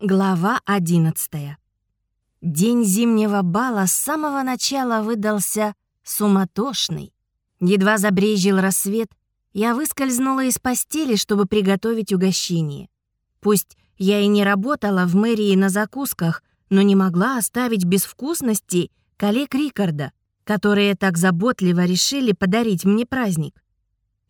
Глава 11. День зимнего бала с самого начала выдался суматошный. Едва забрежил рассвет, я выскользнула из постели, чтобы приготовить угощение. Пусть я и не работала в мэрии на закусках, но не могла оставить без вкусностей коллег Рикарда, которые так заботливо решили подарить мне праздник.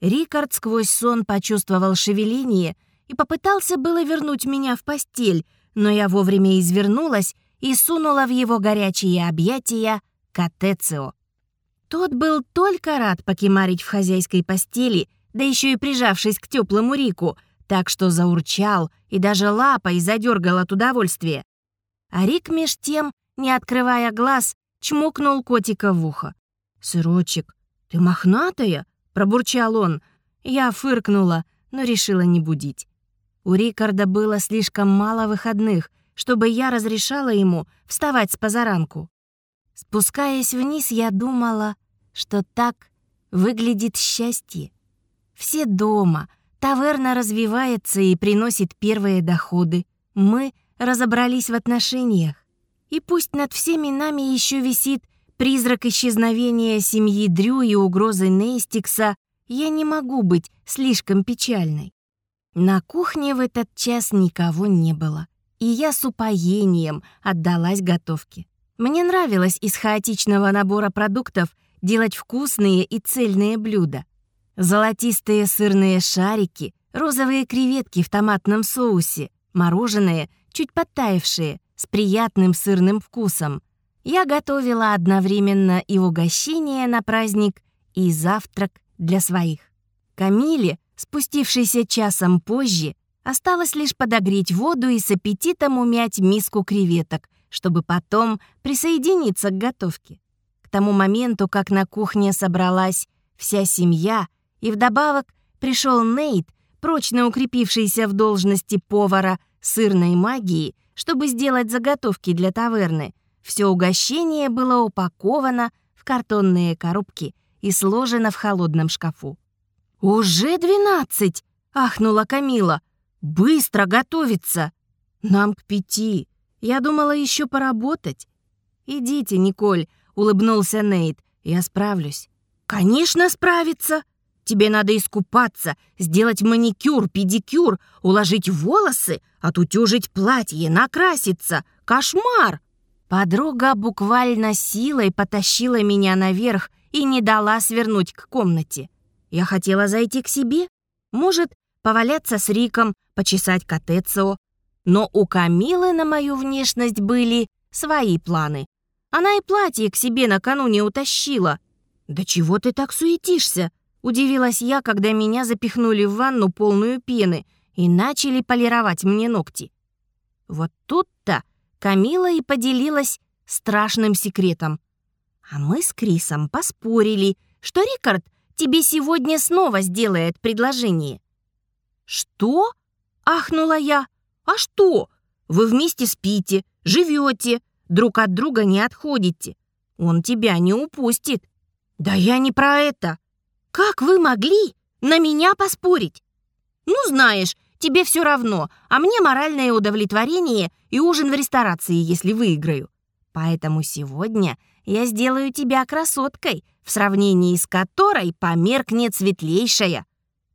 Рикард сквозь сон почувствовал шевеление и попытался было вернуть меня в постель, но я вовремя извернулась и сунула в его горячие объятия Катецио. Тот был только рад покемарить в хозяйской постели, да еще и прижавшись к теплому Рику, так что заурчал и даже лапой задергал от удовольствия. А Рик меж тем, не открывая глаз, чмокнул котика в ухо. «Сырочек, ты мохнатая?» — пробурчал он. Я фыркнула, но решила не будить. У Рикарда было слишком мало выходных, чтобы я разрешала ему вставать с позаранку. Спускаясь вниз, я думала, что так выглядит счастье. Все дома, таверна развивается и приносит первые доходы. Мы разобрались в отношениях. И пусть над всеми нами еще висит призрак исчезновения семьи Дрю и угрозы Нейстикса, я не могу быть слишком печальной. На кухне в этот час никого не было, и я с упоением отдалась готовке. Мне нравилось из хаотичного набора продуктов делать вкусные и цельные блюда. Золотистые сырные шарики, розовые креветки в томатном соусе, мороженое, чуть подтаявшие, с приятным сырным вкусом. Я готовила одновременно и угощение на праздник, и завтрак для своих. Камиле спустившейся часом позже, осталось лишь подогреть воду и с аппетитом умять миску креветок, чтобы потом присоединиться к готовке. К тому моменту, как на кухне собралась вся семья, и вдобавок пришел Нейт, прочно укрепившийся в должности повара сырной магии, чтобы сделать заготовки для таверны, все угощение было упаковано в картонные коробки и сложено в холодном шкафу. «Уже двенадцать!» — ахнула Камила. «Быстро готовиться!» «Нам к пяти. Я думала еще поработать». «Идите, Николь», — улыбнулся Нейт. «Я справлюсь». «Конечно справиться! Тебе надо искупаться, сделать маникюр, педикюр, уложить волосы, отутюжить платье, накраситься. Кошмар!» Подруга буквально силой потащила меня наверх и не дала свернуть к комнате. Я хотела зайти к себе, может, поваляться с Риком, почесать Катецио. Но у Камилы на мою внешность были свои планы. Она и платье к себе накануне утащила. «Да чего ты так суетишься?» Удивилась я, когда меня запихнули в ванну полную пены и начали полировать мне ногти. Вот тут-то Камила и поделилась страшным секретом. А мы с Крисом поспорили, что Рикард тебе сегодня снова сделает предложение». «Что?» — ахнула я. «А что? Вы вместе спите, живете, друг от друга не отходите. Он тебя не упустит». «Да я не про это. Как вы могли на меня поспорить?» «Ну, знаешь, тебе все равно, а мне моральное удовлетворение и ужин в ресторации, если выиграю. Поэтому сегодня я сделаю тебя красоткой, в сравнении с которой померкнет светлейшая.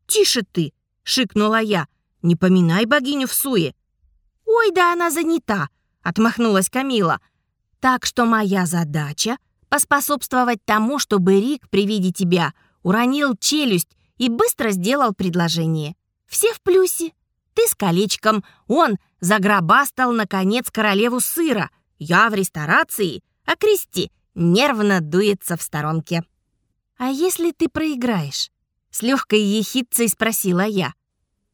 «Тише ты!» — шикнула я. «Не поминай богиню в суе!» «Ой, да она занята!» — отмахнулась Камила. «Так что моя задача — поспособствовать тому, чтобы Рик при виде тебя уронил челюсть и быстро сделал предложение. Все в плюсе. Ты с колечком, он загробастал, наконец, королеву сыра, я в ресторации, а Кристи нервно дуется в сторонке. «А если ты проиграешь?» — с легкой ехидцей спросила я.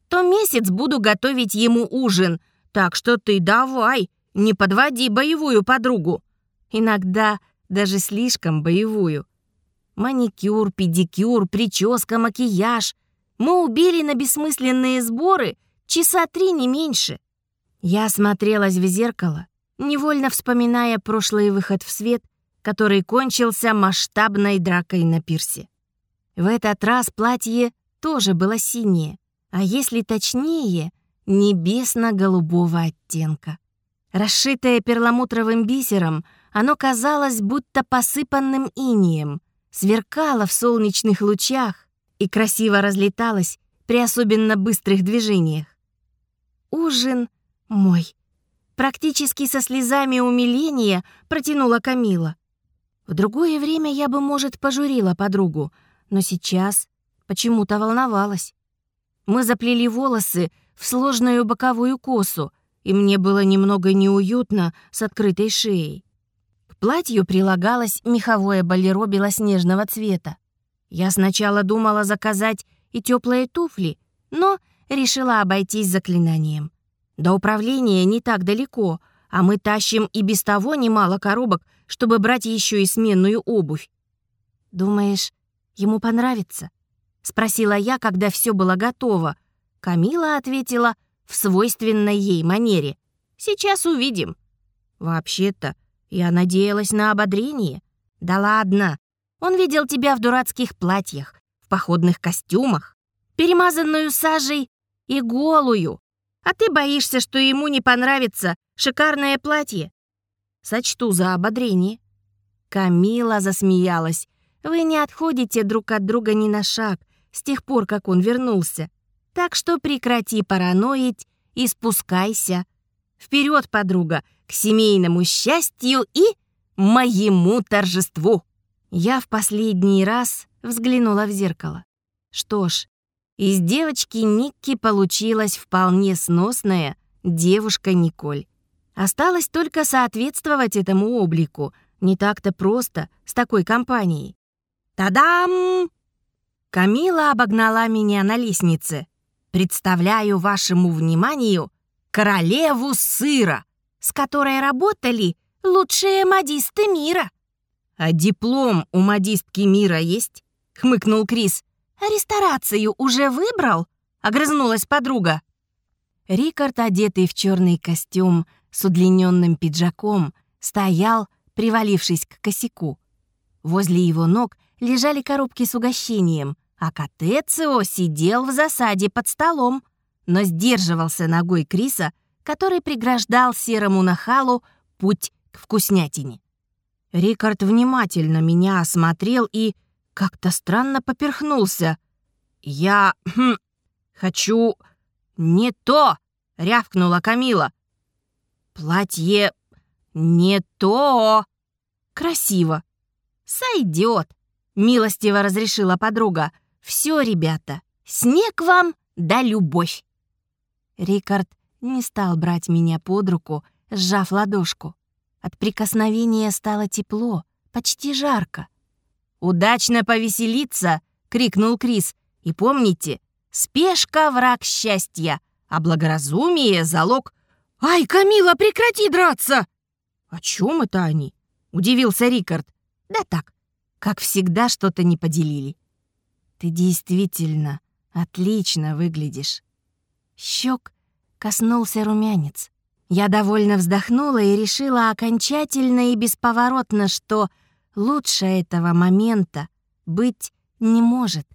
«То месяц буду готовить ему ужин, так что ты давай, не подводи боевую подругу. Иногда даже слишком боевую. Маникюр, педикюр, прическа, макияж. Мы убили на бессмысленные сборы часа три не меньше». Я смотрелась в зеркало, невольно вспоминая прошлый выход в свет — который кончился масштабной дракой на пирсе. В этот раз платье тоже было синее, а если точнее, небесно-голубого оттенка. Расшитое перламутровым бисером, оно казалось будто посыпанным инием, сверкало в солнечных лучах и красиво разлеталось при особенно быстрых движениях. Ужин мой. Практически со слезами умиления протянула Камила. В другое время я бы, может, пожурила подругу, но сейчас почему-то волновалась. Мы заплели волосы в сложную боковую косу, и мне было немного неуютно с открытой шеей. К платью прилагалось меховое болеро белоснежного цвета. Я сначала думала заказать и теплые туфли, но решила обойтись заклинанием. До управления не так далеко, а мы тащим и без того немало коробок, чтобы брать еще и сменную обувь. «Думаешь, ему понравится?» — спросила я, когда все было готово. Камила ответила в свойственной ей манере. «Сейчас увидим». «Вообще-то, я надеялась на ободрение». «Да ладно, он видел тебя в дурацких платьях, в походных костюмах, перемазанную сажей и голую. А ты боишься, что ему не понравится шикарное платье? Сочту за ободрение. Камила засмеялась. Вы не отходите друг от друга ни на шаг с тех пор, как он вернулся. Так что прекрати параноить и спускайся. Вперед, подруга, к семейному счастью и моему торжеству. Я в последний раз взглянула в зеркало. Что ж, из девочки Никки получилась вполне сносная девушка Николь. Осталось только соответствовать этому облику. Не так-то просто с такой компанией. Тадам! Камила обогнала меня на лестнице. Представляю вашему вниманию королеву сыра, с которой работали лучшие модисты мира. А диплом у модистки мира есть? хмыкнул Крис. «Ресторацию уже выбрал?» — огрызнулась подруга. Рикард, одетый в черный костюм с удлиненным пиджаком, стоял, привалившись к косяку. Возле его ног лежали коробки с угощением, а Катецио сидел в засаде под столом, но сдерживался ногой Криса, который преграждал серому нахалу путь к вкуснятине. Рикард внимательно меня осмотрел и как-то странно поперхнулся. «Я... Хм, хочу... не то!» — рявкнула Камила. «Платье... не то!» «Красиво!» «Сойдет!» — милостиво разрешила подруга. «Все, ребята, снег вам да любовь!» Рикард не стал брать меня под руку, сжав ладошку. От прикосновения стало тепло, почти жарко. «Удачно повеселиться!» — крикнул Крис. «И помните, спешка — враг счастья, а благоразумие — залог...» «Ай, Камила, прекрати драться!» «О чем это они?» — удивился Рикард. «Да так, как всегда что-то не поделили». «Ты действительно отлично выглядишь». Щек коснулся румянец. Я довольно вздохнула и решила окончательно и бесповоротно, что Лучше этого момента быть не может.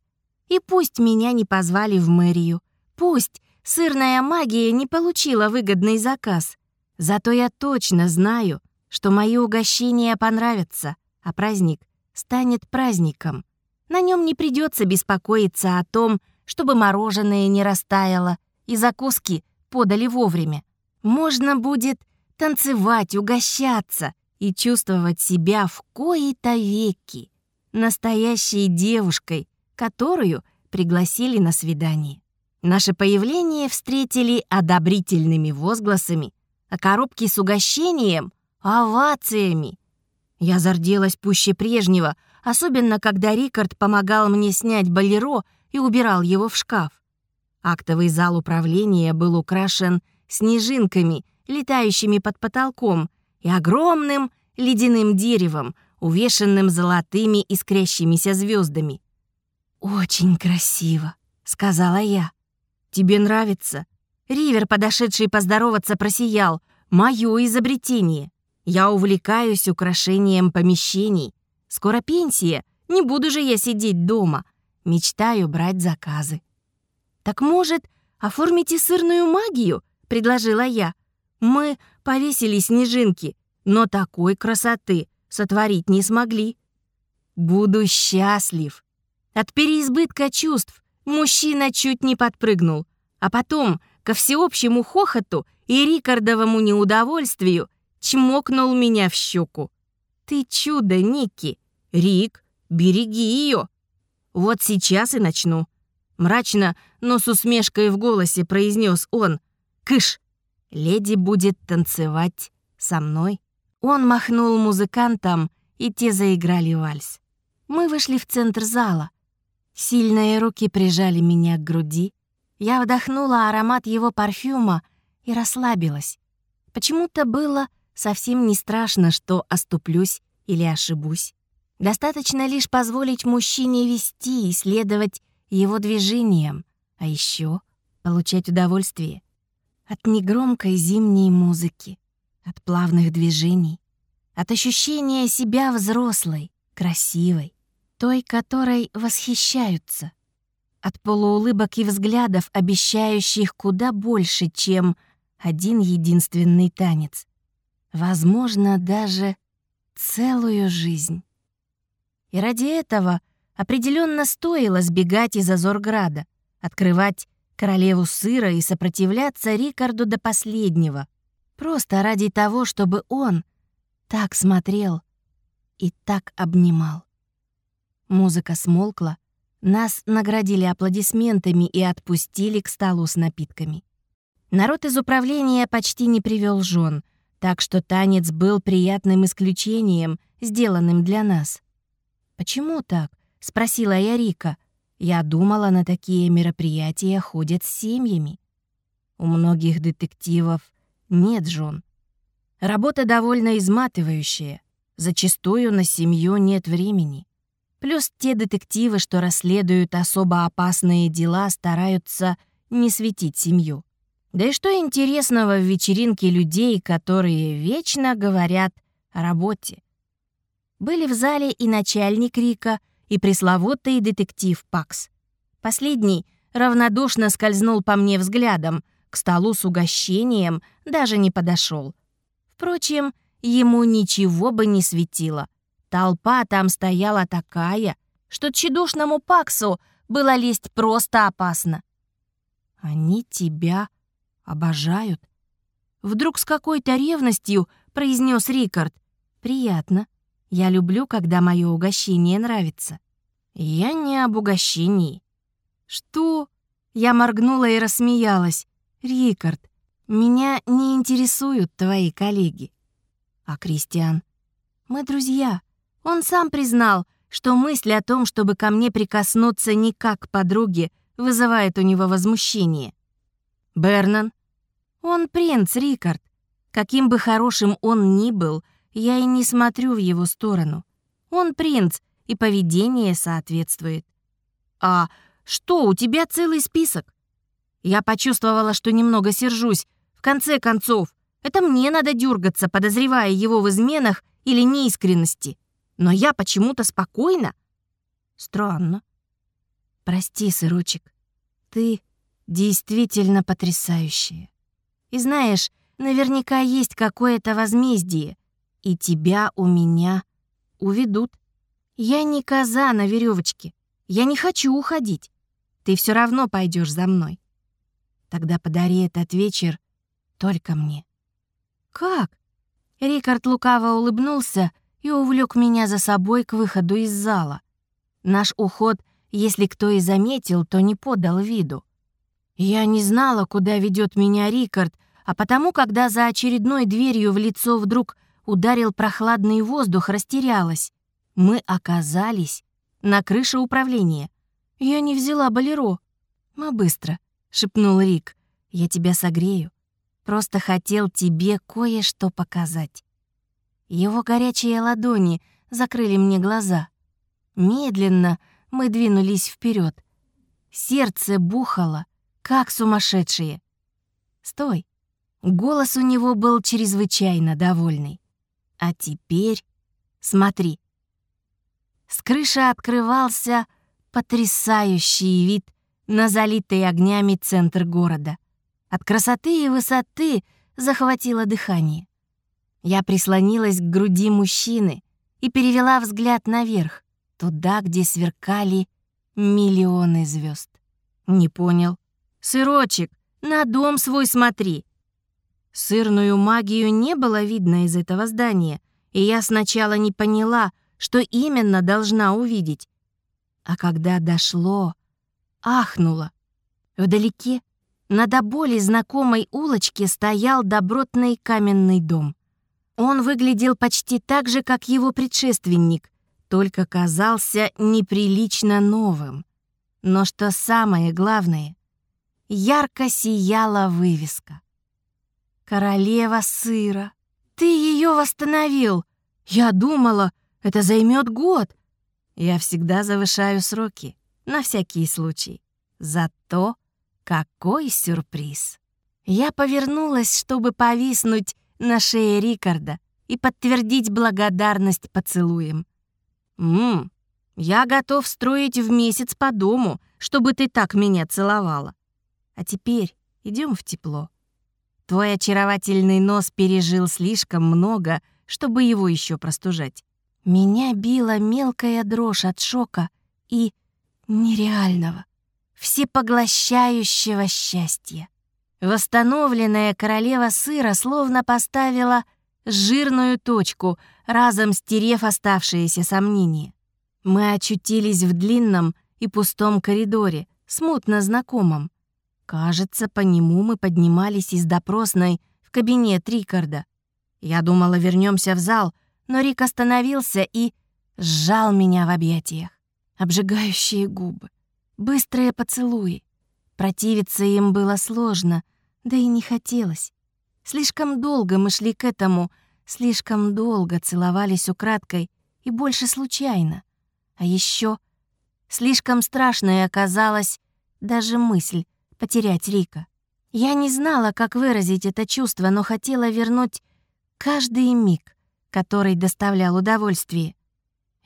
И пусть меня не позвали в мэрию, пусть сырная магия не получила выгодный заказ, зато я точно знаю, что мои угощения понравятся, а праздник станет праздником. На нем не придется беспокоиться о том, чтобы мороженое не растаяло и закуски подали вовремя. Можно будет танцевать, угощаться и чувствовать себя в кои-то веки настоящей девушкой, которую пригласили на свидание. Наше появление встретили одобрительными возгласами, а коробки с угощением — овациями. Я зарделась пуще прежнего, особенно когда Рикард помогал мне снять болеро и убирал его в шкаф. Актовый зал управления был украшен снежинками, летающими под потолком, и огромным ледяным деревом, увешанным золотыми искрящимися звездами. «Очень красиво», — сказала я. «Тебе нравится?» Ривер, подошедший поздороваться, просиял. «Моё изобретение. Я увлекаюсь украшением помещений. Скоро пенсия, не буду же я сидеть дома. Мечтаю брать заказы». «Так, может, «Оформите сырную магию», — предложила я. «Мы повесили снежинки, но такой красоты сотворить не смогли». «Буду счастлив». От переизбытка чувств мужчина чуть не подпрыгнул, а потом, ко всеобщему хохоту и Рикардовому неудовольствию, чмокнул меня в щеку. «Ты чудо, Ники! Рик, береги ее!» «Вот сейчас и начну». Мрачно, но с усмешкой в голосе произнес он. «Кыш! Леди будет танцевать со мной». Он махнул музыкантам, и те заиграли вальс. Мы вышли в центр зала. Сильные руки прижали меня к груди. Я вдохнула аромат его парфюма и расслабилась. Почему-то было совсем не страшно, что оступлюсь или ошибусь. Достаточно лишь позволить мужчине вести и следовать его движениям, а еще получать удовольствие от негромкой зимней музыки, от плавных движений, от ощущения себя взрослой, красивой, той, которой восхищаются, от полуулыбок и взглядов, обещающих куда больше, чем один единственный танец. Возможно, даже целую жизнь. И ради этого определенно стоило сбегать из Азорграда, открывать королеву сыра и сопротивляться Рикарду до последнего. Просто ради того, чтобы он так смотрел и так обнимал. Музыка смолкла, нас наградили аплодисментами и отпустили к столу с напитками. Народ из управления почти не привел жен, так что танец был приятным исключением, сделанным для нас. «Почему так?» — спросила я Рика. «Я думала, на такие мероприятия ходят с семьями». У многих детективов нет жен. Работа довольно изматывающая. Зачастую на семью нет времени. Плюс те детективы, что расследуют особо опасные дела, стараются не светить семью. Да и что интересного в вечеринке людей, которые вечно говорят о работе? Были в зале и начальник Рика, и пресловутый детектив Пакс. Последний равнодушно скользнул по мне взглядом, к столу с угощением даже не подошел. Впрочем, ему ничего бы не светило. Толпа там стояла такая, что тщедушному Паксу было лезть просто опасно. «Они тебя обожают. Вдруг с какой-то ревностью произнес Рикард. Приятно. Я люблю, когда мое угощение нравится. Я не об угощении. Что? Я моргнула и рассмеялась. Рикард, меня не интересуют твои коллеги. А Кристиан? Мы друзья. Он сам признал, что мысль о том, чтобы ко мне прикоснуться не как к подруге, вызывает у него возмущение. Бернан. Он принц, Рикард. Каким бы хорошим он ни был, я и не смотрю в его сторону. Он принц, и поведение соответствует. А что, у тебя целый список? Я почувствовала, что немного сержусь. В конце концов, это мне надо дергаться, подозревая его в изменах или неискренности. Но я почему-то спокойна. Странно. Прости, сырочек, ты действительно потрясающие. И знаешь, наверняка есть какое-то возмездие, и тебя у меня уведут. Я не коза на веревочке. Я не хочу уходить. Ты все равно пойдешь за мной. Тогда подари этот вечер только мне. Как? Рикард лукаво улыбнулся и увлек меня за собой к выходу из зала. Наш уход, если кто и заметил, то не подал виду. Я не знала, куда ведет меня Рикард, а потому, когда за очередной дверью в лицо вдруг ударил прохладный воздух, растерялась. Мы оказались на крыше управления. Я не взяла болеро. «Мы быстро», — шепнул Рик. «Я тебя согрею. Просто хотел тебе кое-что показать». Его горячие ладони закрыли мне глаза. Медленно мы двинулись вперед. Сердце бухало, как сумасшедшие. «Стой!» Голос у него был чрезвычайно довольный. «А теперь смотри!» С крыши открывался потрясающий вид на залитый огнями центр города. От красоты и высоты захватило дыхание. Я прислонилась к груди мужчины и перевела взгляд наверх, туда, где сверкали миллионы звезд. Не понял. «Сырочек, на дом свой смотри!» Сырную магию не было видно из этого здания, и я сначала не поняла, что именно должна увидеть. А когда дошло, ахнула. Вдалеке, на до боли знакомой улочке, стоял добротный каменный дом. Он выглядел почти так же, как его предшественник, только казался неприлично новым. Но что самое главное, ярко сияла вывеска. «Королева сыра! Ты ее восстановил! Я думала, это займет год!» Я всегда завышаю сроки, на всякий случай. Зато какой сюрприз! Я повернулась, чтобы повиснуть на шее Рикарда и подтвердить благодарность поцелуем. «Ммм, я готов строить в месяц по дому, чтобы ты так меня целовала. А теперь идем в тепло. Твой очаровательный нос пережил слишком много, чтобы его еще простужать. Меня била мелкая дрожь от шока и нереального, всепоглощающего счастья. Восстановленная королева сыра словно поставила жирную точку, разом стерев оставшиеся сомнения. Мы очутились в длинном и пустом коридоре, смутно знакомом. Кажется, по нему мы поднимались из допросной в кабинет Рикарда. Я думала, вернемся в зал, но Рик остановился и сжал меня в объятиях. Обжигающие губы, быстрые поцелуи. Противиться им было сложно, да и не хотелось. Слишком долго мы шли к этому, слишком долго целовались украдкой и больше случайно. А еще слишком страшной оказалась даже мысль потерять Рика. Я не знала, как выразить это чувство, но хотела вернуть каждый миг, который доставлял удовольствие.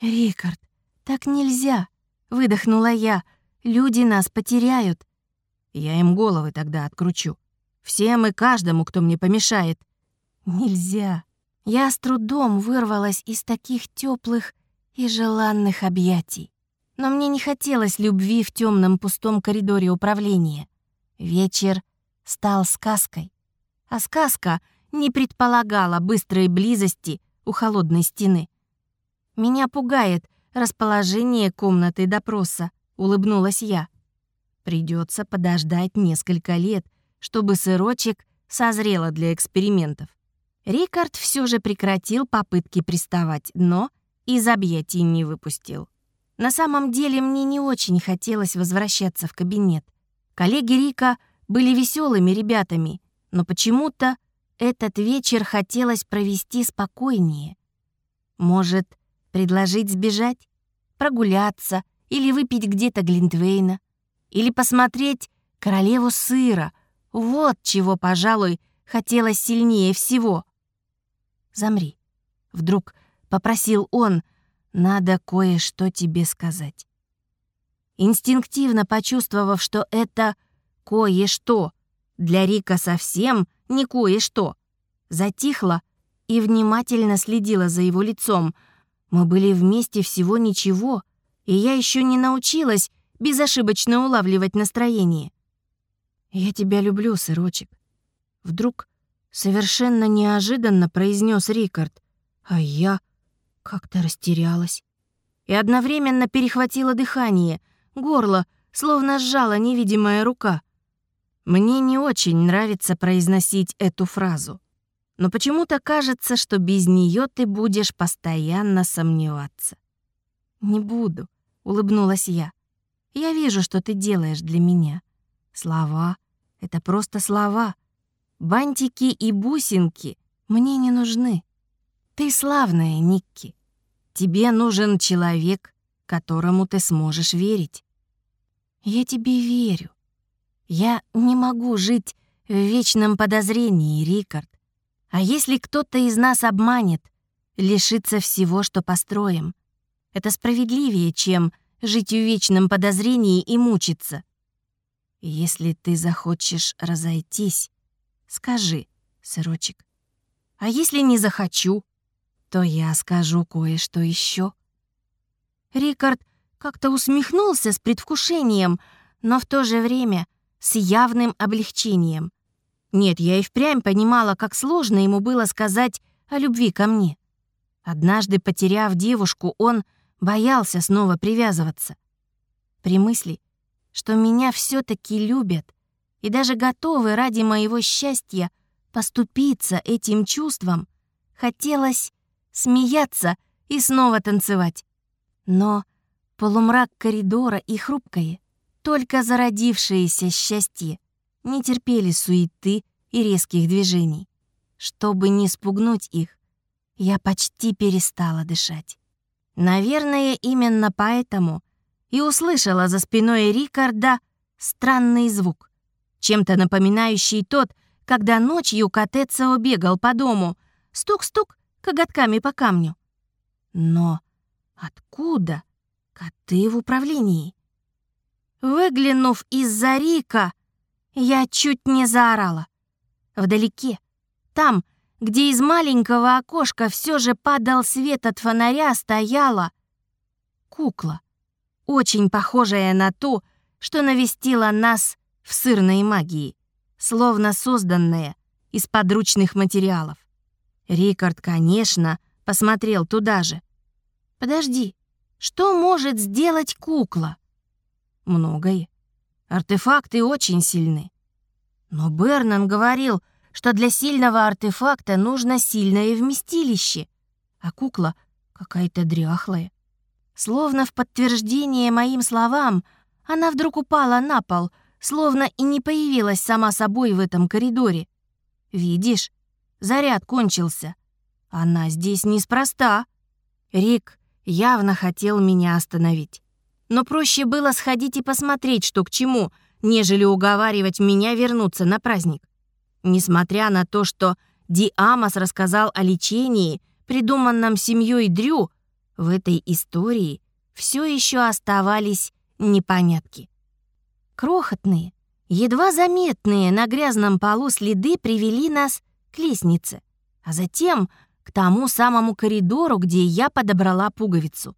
«Рикард, так нельзя!» — выдохнула я. «Люди нас потеряют». «Я им головы тогда откручу», Всем и каждому, кто мне помешает. Нельзя. Я с трудом вырвалась из таких теплых и желанных объятий. Но мне не хотелось любви в темном пустом коридоре управления. Вечер стал сказкой. А сказка не предполагала быстрой близости у холодной стены. «Меня пугает расположение комнаты допроса», — улыбнулась я. «Придется подождать несколько лет», чтобы сырочек созрела для экспериментов. Рикард все же прекратил попытки приставать, но из объятий не выпустил. На самом деле мне не очень хотелось возвращаться в кабинет. Коллеги Рика были веселыми ребятами, но почему-то этот вечер хотелось провести спокойнее. Может, предложить сбежать, прогуляться или выпить где-то Глинтвейна, или посмотреть «Королеву сыра», вот чего, пожалуй, хотелось сильнее всего. «Замри», — вдруг попросил он, — «надо кое-что тебе сказать». Инстинктивно почувствовав, что это кое-что, для Рика совсем не кое-что, затихла и внимательно следила за его лицом. Мы были вместе всего ничего, и я еще не научилась безошибочно улавливать настроение. «Я тебя люблю, сырочек». Вдруг совершенно неожиданно произнес Рикард, а я как-то растерялась. И одновременно перехватила дыхание, горло словно сжала невидимая рука. Мне не очень нравится произносить эту фразу, но почему-то кажется, что без нее ты будешь постоянно сомневаться. «Не буду», — улыбнулась я. «Я вижу, что ты делаешь для меня. Слова — это просто слова. Бантики и бусинки мне не нужны. Ты славная, Никки. Тебе нужен человек, которому ты сможешь верить. Я тебе верю. Я не могу жить в вечном подозрении, Рикард. А если кто-то из нас обманет, лишится всего, что построим? Это справедливее, чем жить в вечном подозрении и мучиться. Если ты захочешь разойтись, скажи, сырочек. А если не захочу, то я скажу кое-что еще. Рикард как-то усмехнулся с предвкушением, но в то же время с явным облегчением. Нет, я и впрямь понимала, как сложно ему было сказать о любви ко мне. Однажды, потеряв девушку, он боялся снова привязываться. При мысли, что меня все таки любят и даже готовы ради моего счастья поступиться этим чувством, хотелось смеяться и снова танцевать. Но полумрак коридора и хрупкое, только зародившееся счастье не терпели суеты и резких движений. Чтобы не спугнуть их, я почти перестала дышать. Наверное, именно поэтому и услышала за спиной Рикарда странный звук, чем-то напоминающий тот, когда ночью Катецио бегал по дому, стук-стук коготками по камню. Но откуда коты в управлении? Выглянув из-за Рика, я чуть не заорала. Вдалеке, там, где из маленького окошка все же падал свет от фонаря, стояла кукла, очень похожая на ту, что навестила нас в сырной магии, словно созданная из подручных материалов. Рикард, конечно, посмотрел туда же. «Подожди, что может сделать кукла?» «Многое. Артефакты очень сильны. Но Бернан говорил, что для сильного артефакта нужно сильное вместилище, а кукла какая-то дряхлая. Словно в подтверждение моим словам, она вдруг упала на пол, словно и не появилась сама собой в этом коридоре. Видишь, заряд кончился. Она здесь неспроста. Рик явно хотел меня остановить. Но проще было сходить и посмотреть, что к чему, нежели уговаривать меня вернуться на праздник. Несмотря на то, что Диамос рассказал о лечении, придуманном семьей Дрю, в этой истории все еще оставались непонятки. Крохотные, едва заметные на грязном полу следы привели нас к лестнице, а затем к тому самому коридору, где я подобрала пуговицу.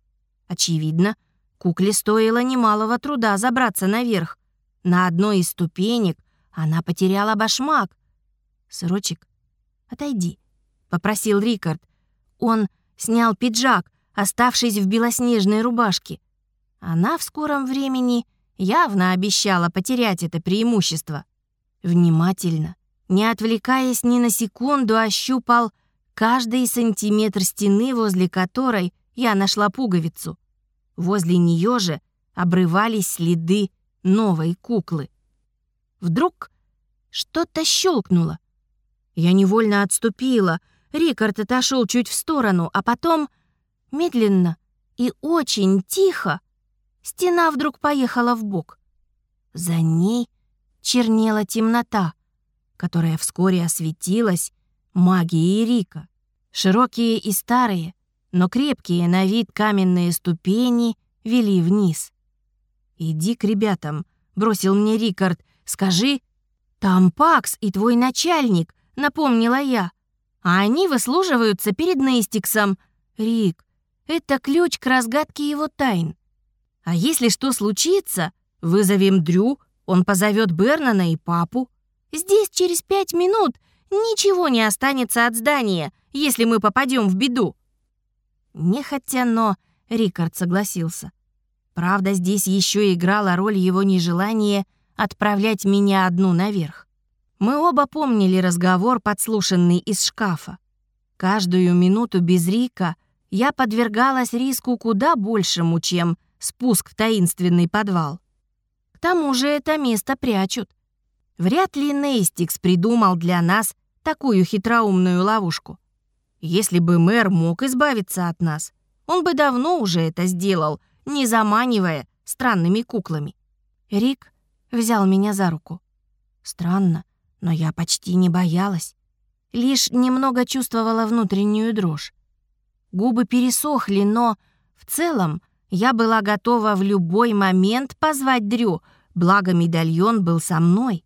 Очевидно, кукле стоило немалого труда забраться наверх. На одной из ступенек она потеряла башмак, «Сырочек, отойди», — попросил Рикард. Он снял пиджак, оставшись в белоснежной рубашке. Она в скором времени явно обещала потерять это преимущество. Внимательно, не отвлекаясь ни на секунду, ощупал каждый сантиметр стены, возле которой я нашла пуговицу. Возле нее же обрывались следы новой куклы. Вдруг что-то щелкнуло. Я невольно отступила. Рикард отошел чуть в сторону, а потом, медленно и очень тихо, стена вдруг поехала в бок. За ней чернела темнота, которая вскоре осветилась магией Рика. Широкие и старые, но крепкие на вид каменные ступени вели вниз. «Иди к ребятам», — бросил мне Рикард, — «скажи, там Пакс и твой начальник, напомнила я. А они выслуживаются перед Нейстиксом. Рик, это ключ к разгадке его тайн. А если что случится, вызовем Дрю, он позовет Бернана и папу. Здесь через пять минут ничего не останется от здания, если мы попадем в беду. Нехотя, но Рикард согласился. Правда, здесь еще играла роль его нежелания отправлять меня одну наверх. Мы оба помнили разговор, подслушанный из шкафа. Каждую минуту без Рика я подвергалась риску куда большему, чем спуск в таинственный подвал. К тому же это место прячут. Вряд ли Нейстикс придумал для нас такую хитроумную ловушку. Если бы мэр мог избавиться от нас, он бы давно уже это сделал, не заманивая странными куклами. Рик взял меня за руку. Странно, но я почти не боялась. Лишь немного чувствовала внутреннюю дрожь. Губы пересохли, но в целом я была готова в любой момент позвать Дрю, благо медальон был со мной.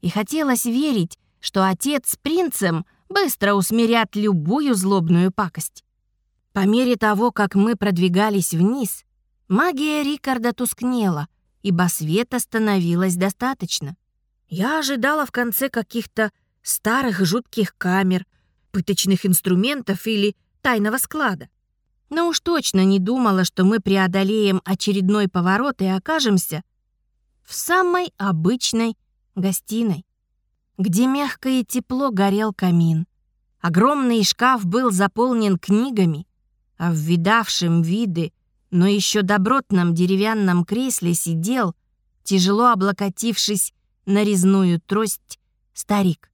И хотелось верить, что отец с принцем быстро усмирят любую злобную пакость. По мере того, как мы продвигались вниз, магия Рикарда тускнела, ибо света становилось достаточно. Я ожидала в конце каких-то старых жутких камер, пыточных инструментов или тайного склада. Но уж точно не думала, что мы преодолеем очередной поворот и окажемся в самой обычной гостиной, где мягко и тепло горел камин. Огромный шкаф был заполнен книгами, а в видавшем виды, но еще добротном деревянном кресле сидел, тяжело облокотившись на резную трость, старик.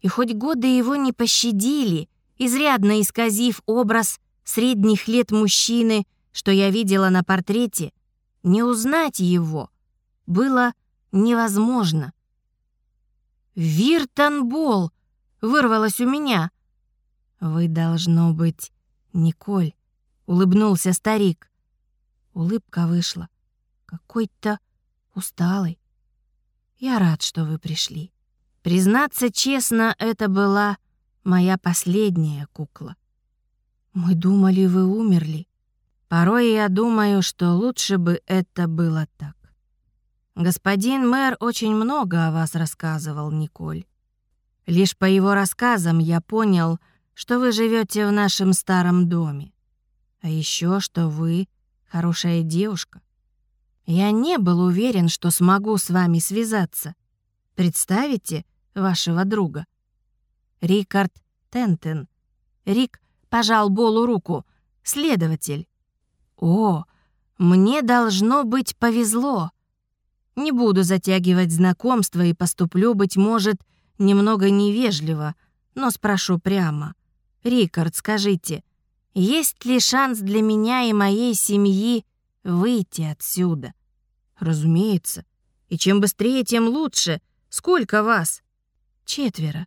И хоть годы его не пощадили, изрядно исказив образ средних лет мужчины, что я видела на портрете, не узнать его было невозможно. «Виртанбол!» — вырвалось у меня. «Вы, должно быть, Николь», — улыбнулся старик. Улыбка вышла. Какой-то усталый. «Я рад, что вы пришли. Признаться честно, это была моя последняя кукла. Мы думали, вы умерли. Порой я думаю, что лучше бы это было так. Господин мэр очень много о вас рассказывал, Николь. Лишь по его рассказам я понял, что вы живете в нашем старом доме. А еще, что вы хорошая девушка. Я не был уверен, что смогу с вами связаться. Представите вашего друга? Рикард Тентен. Рик пожал Болу руку. Следователь. О, мне должно быть повезло. Не буду затягивать знакомство и поступлю, быть может, немного невежливо, но спрошу прямо. Рикард, скажите, есть ли шанс для меня и моей семьи выйти отсюда? Разумеется. И чем быстрее, тем лучше. Сколько вас? Четверо.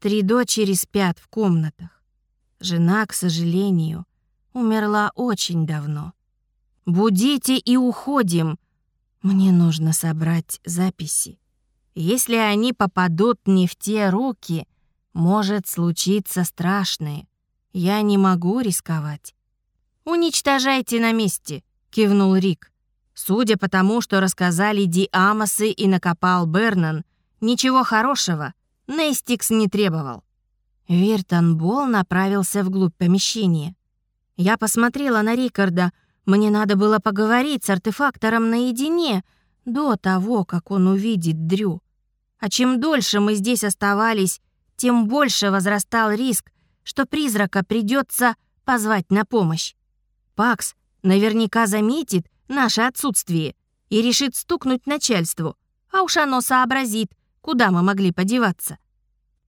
Три дочери спят в комнатах. Жена, к сожалению, умерла очень давно. «Будите и уходим!» Мне нужно собрать записи. Если они попадут не в те руки, может случиться страшное. Я не могу рисковать. «Уничтожайте на месте», — кивнул Рик. Судя по тому, что рассказали Ди Амосы и накопал Бернан, ничего хорошего Нейстикс не требовал. Виртонбол направился вглубь помещения. Я посмотрела на Рикарда. Мне надо было поговорить с артефактором наедине до того, как он увидит Дрю. А чем дольше мы здесь оставались, тем больше возрастал риск, что призрака придется позвать на помощь. Пакс наверняка заметит наше отсутствие и решит стукнуть начальству, а уж оно сообразит, куда мы могли подеваться.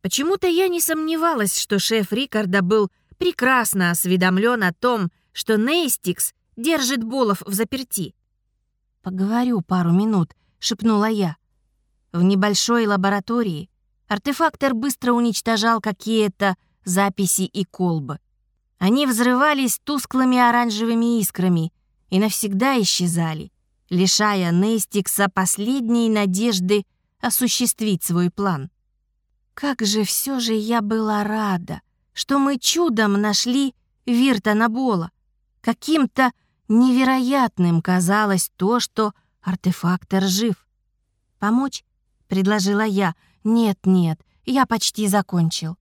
Почему-то я не сомневалась, что шеф Рикарда был прекрасно осведомлен о том, что Нейстикс держит Болов в заперти. «Поговорю пару минут», — шепнула я. В небольшой лаборатории артефактор быстро уничтожал какие-то записи и колбы. Они взрывались тусклыми оранжевыми искрами и навсегда исчезали, лишая Нейстикса последней надежды осуществить свой план. Как же все же я была рада, что мы чудом нашли Виртона Бола. Каким-то невероятным казалось то, что артефактор жив. «Помочь?» — предложила я. «Нет, нет, я почти закончил.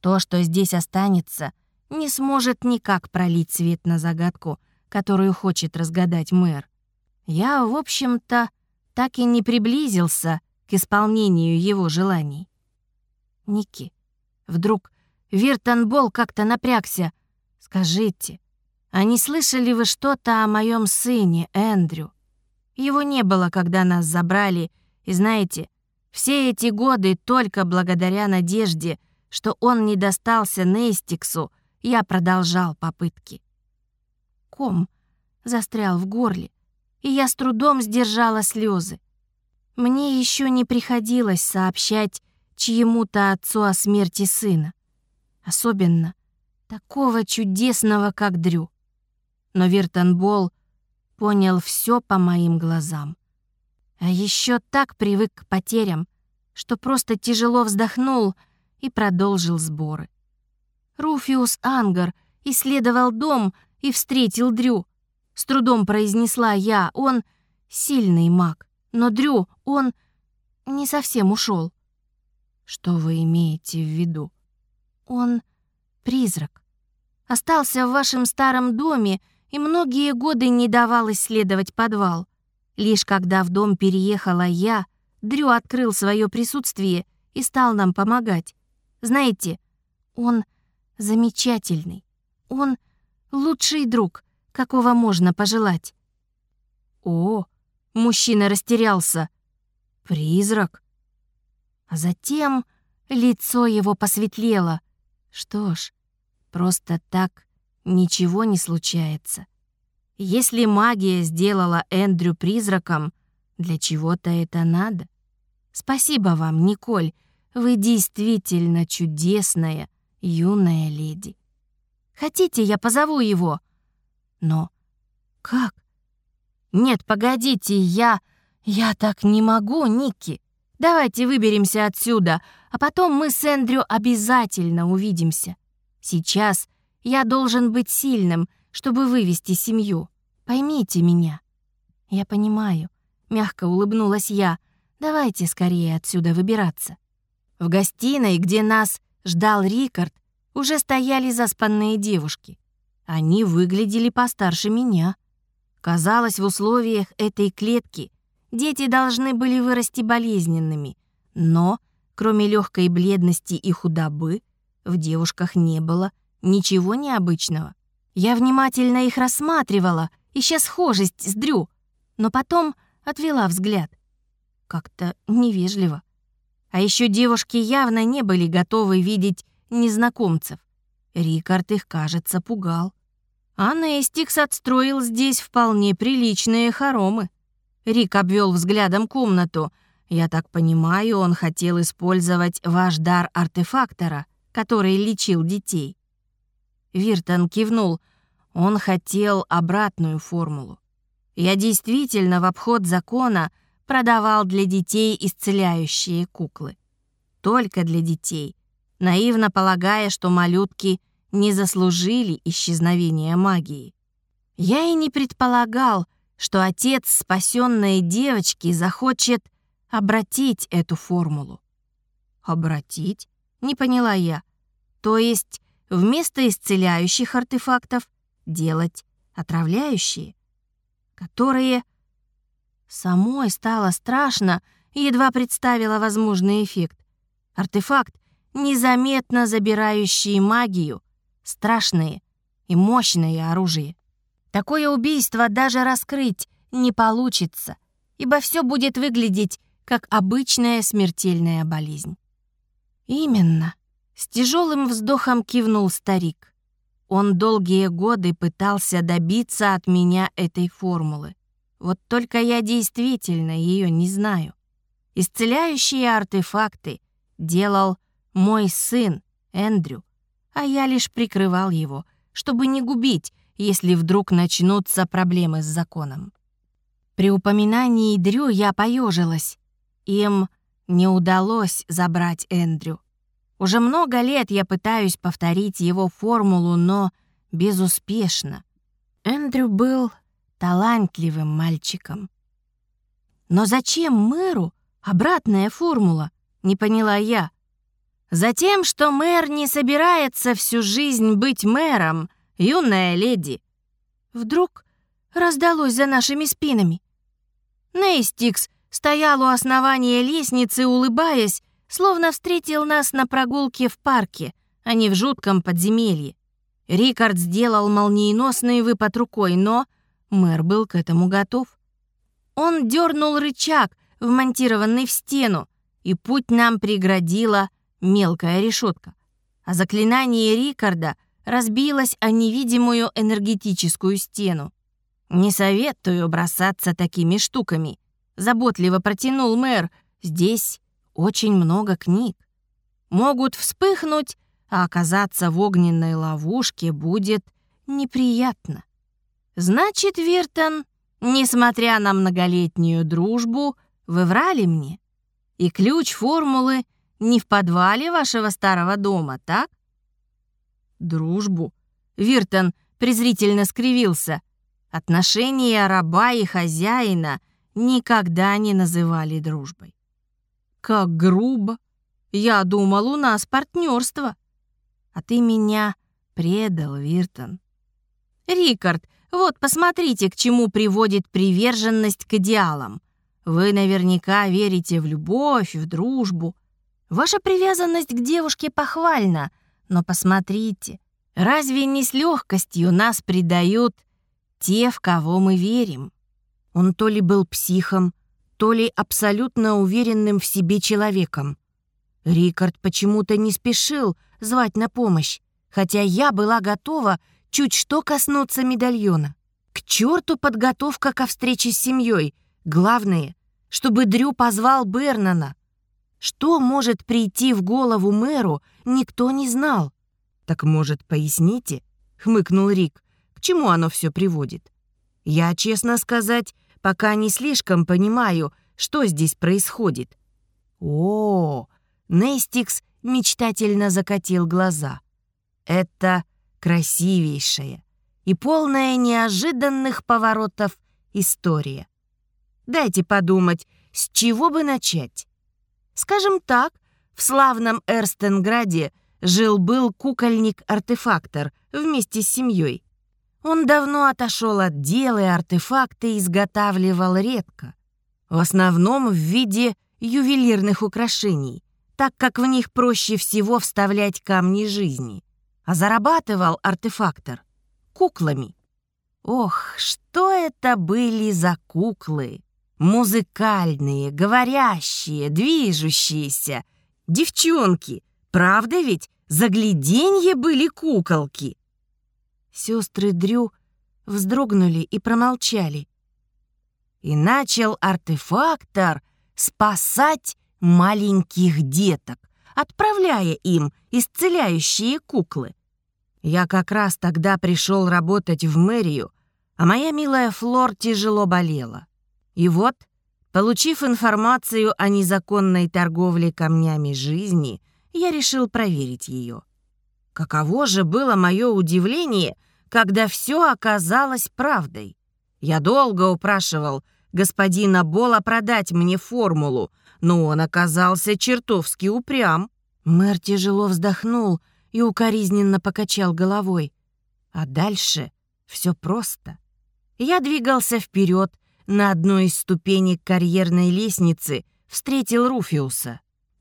То, что здесь останется, не сможет никак пролить свет на загадку, которую хочет разгадать мэр. Я, в общем-то, так и не приблизился к исполнению его желаний. Ники, вдруг Виртонбол как-то напрягся. Скажите, а не слышали вы что-то о моем сыне, Эндрю? Его не было, когда нас забрали, и знаете, все эти годы только благодаря надежде, что он не достался Нейстиксу, я продолжал попытки. Ком застрял в горле, и я с трудом сдержала слезы. Мне еще не приходилось сообщать чьему-то отцу о смерти сына. Особенно такого чудесного, как Дрю. Но Виртонбол понял все по моим глазам. А еще так привык к потерям, что просто тяжело вздохнул и продолжил сборы. Руфиус Ангар исследовал дом и встретил Дрю. С трудом произнесла я, он сильный маг, но Дрю, он не совсем ушел. Что вы имеете в виду? Он призрак. Остался в вашем старом доме и многие годы не давал исследовать подвал. Лишь когда в дом переехала я, Дрю открыл свое присутствие и стал нам помогать. Знаете, он замечательный. Он лучший друг, какого можно пожелать. О, мужчина растерялся. Призрак. А затем лицо его посветлело. Что ж, просто так ничего не случается. Если магия сделала Эндрю призраком, для чего-то это надо. Спасибо вам, Николь, вы действительно чудесная юная леди. Хотите, я позову его? Но как? Нет, погодите, я... Я так не могу, Ники. Давайте выберемся отсюда, а потом мы с Эндрю обязательно увидимся. Сейчас я должен быть сильным, чтобы вывести семью. Поймите меня». «Я понимаю», — мягко улыбнулась я. «Давайте скорее отсюда выбираться». В гостиной, где нас ждал Рикард, уже стояли заспанные девушки. Они выглядели постарше меня. Казалось, в условиях этой клетки дети должны были вырасти болезненными, но, кроме легкой бледности и худобы, в девушках не было ничего необычного. Я внимательно их рассматривала, ища схожесть с Дрю, но потом отвела взгляд. Как-то невежливо. А еще девушки явно не были готовы видеть незнакомцев. Рикард их, кажется, пугал. А Нестикс отстроил здесь вполне приличные хоромы. Рик обвел взглядом комнату. Я так понимаю, он хотел использовать ваш дар артефактора, который лечил детей. Виртон кивнул. Он хотел обратную формулу. Я действительно в обход закона продавал для детей исцеляющие куклы. Только для детей, наивно полагая, что малютки не заслужили исчезновения магии. Я и не предполагал, что отец спасенной девочки захочет обратить эту формулу. Обратить? Не поняла я. То есть вместо исцеляющих артефактов делать отравляющие, которые... Самой стало страшно едва представила возможный эффект. Артефакт, незаметно забирающий магию, страшное и мощное оружие. Такое убийство даже раскрыть не получится, ибо все будет выглядеть как обычная смертельная болезнь. Именно. С тяжелым вздохом кивнул старик. Он долгие годы пытался добиться от меня этой формулы. Вот только я действительно ее не знаю. Исцеляющие артефакты делал мой сын Эндрю, а я лишь прикрывал его, чтобы не губить, если вдруг начнутся проблемы с законом. При упоминании Дрю я поежилась. Им не удалось забрать Эндрю. Уже много лет я пытаюсь повторить его формулу, но безуспешно. Эндрю был талантливым мальчиком. Но зачем мэру обратная формула? Не поняла я. Затем, что мэр не собирается всю жизнь быть мэром, юная леди. Вдруг раздалось за нашими спинами. Нейстикс стоял у основания лестницы, улыбаясь, словно встретил нас на прогулке в парке, а не в жутком подземелье. Рикард сделал молниеносный выпад рукой, но мэр был к этому готов. Он дернул рычаг, вмонтированный в стену, и путь нам преградила мелкая решетка. А заклинание Рикарда разбилось о невидимую энергетическую стену. «Не советую бросаться такими штуками», — заботливо протянул мэр. «Здесь очень много книг. Могут вспыхнуть, а оказаться в огненной ловушке будет неприятно. Значит, Виртон, несмотря на многолетнюю дружбу, Вы врали мне? И ключ формулы не в подвале вашего старого дома, так? Дружбу. Виртон презрительно скривился. Отношения раба и хозяина никогда не называли дружбой. Как грубо. Я думал, у нас партнерство. А ты меня предал, Виртон. Рикард, вот посмотрите, к чему приводит приверженность к идеалам. Вы наверняка верите в любовь, в дружбу. Ваша привязанность к девушке похвальна, но посмотрите, разве не с легкостью нас предают те, в кого мы верим? Он то ли был психом, то ли абсолютно уверенным в себе человеком. Рикард почему-то не спешил звать на помощь, хотя я была готова чуть что коснуться медальона. К черту подготовка ко встрече с семьей. Главное, чтобы Дрю позвал Бернана. Что может прийти в голову мэру, никто не знал. «Так, может, поясните?» — хмыкнул Рик. «К чему оно все приводит?» «Я, честно сказать, пока не слишком понимаю, что здесь происходит». «О, Нестикс мечтательно закатил глаза. «Это красивейшая и полная неожиданных поворотов история. Дайте подумать, с чего бы начать? Скажем так, в славном Эрстенграде жил-был кукольник-артефактор вместе с семьей. Он давно отошел от дел и артефакты изготавливал редко. В основном в виде ювелирных украшений, так как в них проще всего вставлять камни жизни. А зарабатывал артефактор куклами. Ох, что это были за куклы! Музыкальные, говорящие, движущиеся. Девчонки, правда ведь, загляденье были куколки. Сестры Дрю вздрогнули и промолчали. И начал артефактор спасать маленьких деток, отправляя им исцеляющие куклы. Я как раз тогда пришел работать в мэрию, а моя милая Флор тяжело болела. И вот, получив информацию о незаконной торговле камнями жизни, я решил проверить ее. Каково же было мое удивление, когда все оказалось правдой. Я долго упрашивал господина Бола продать мне формулу, но он оказался чертовски упрям. Мэр тяжело вздохнул и укоризненно покачал головой. А дальше все просто. Я двигался вперед, на одной из ступенек карьерной лестницы встретил Руфиуса.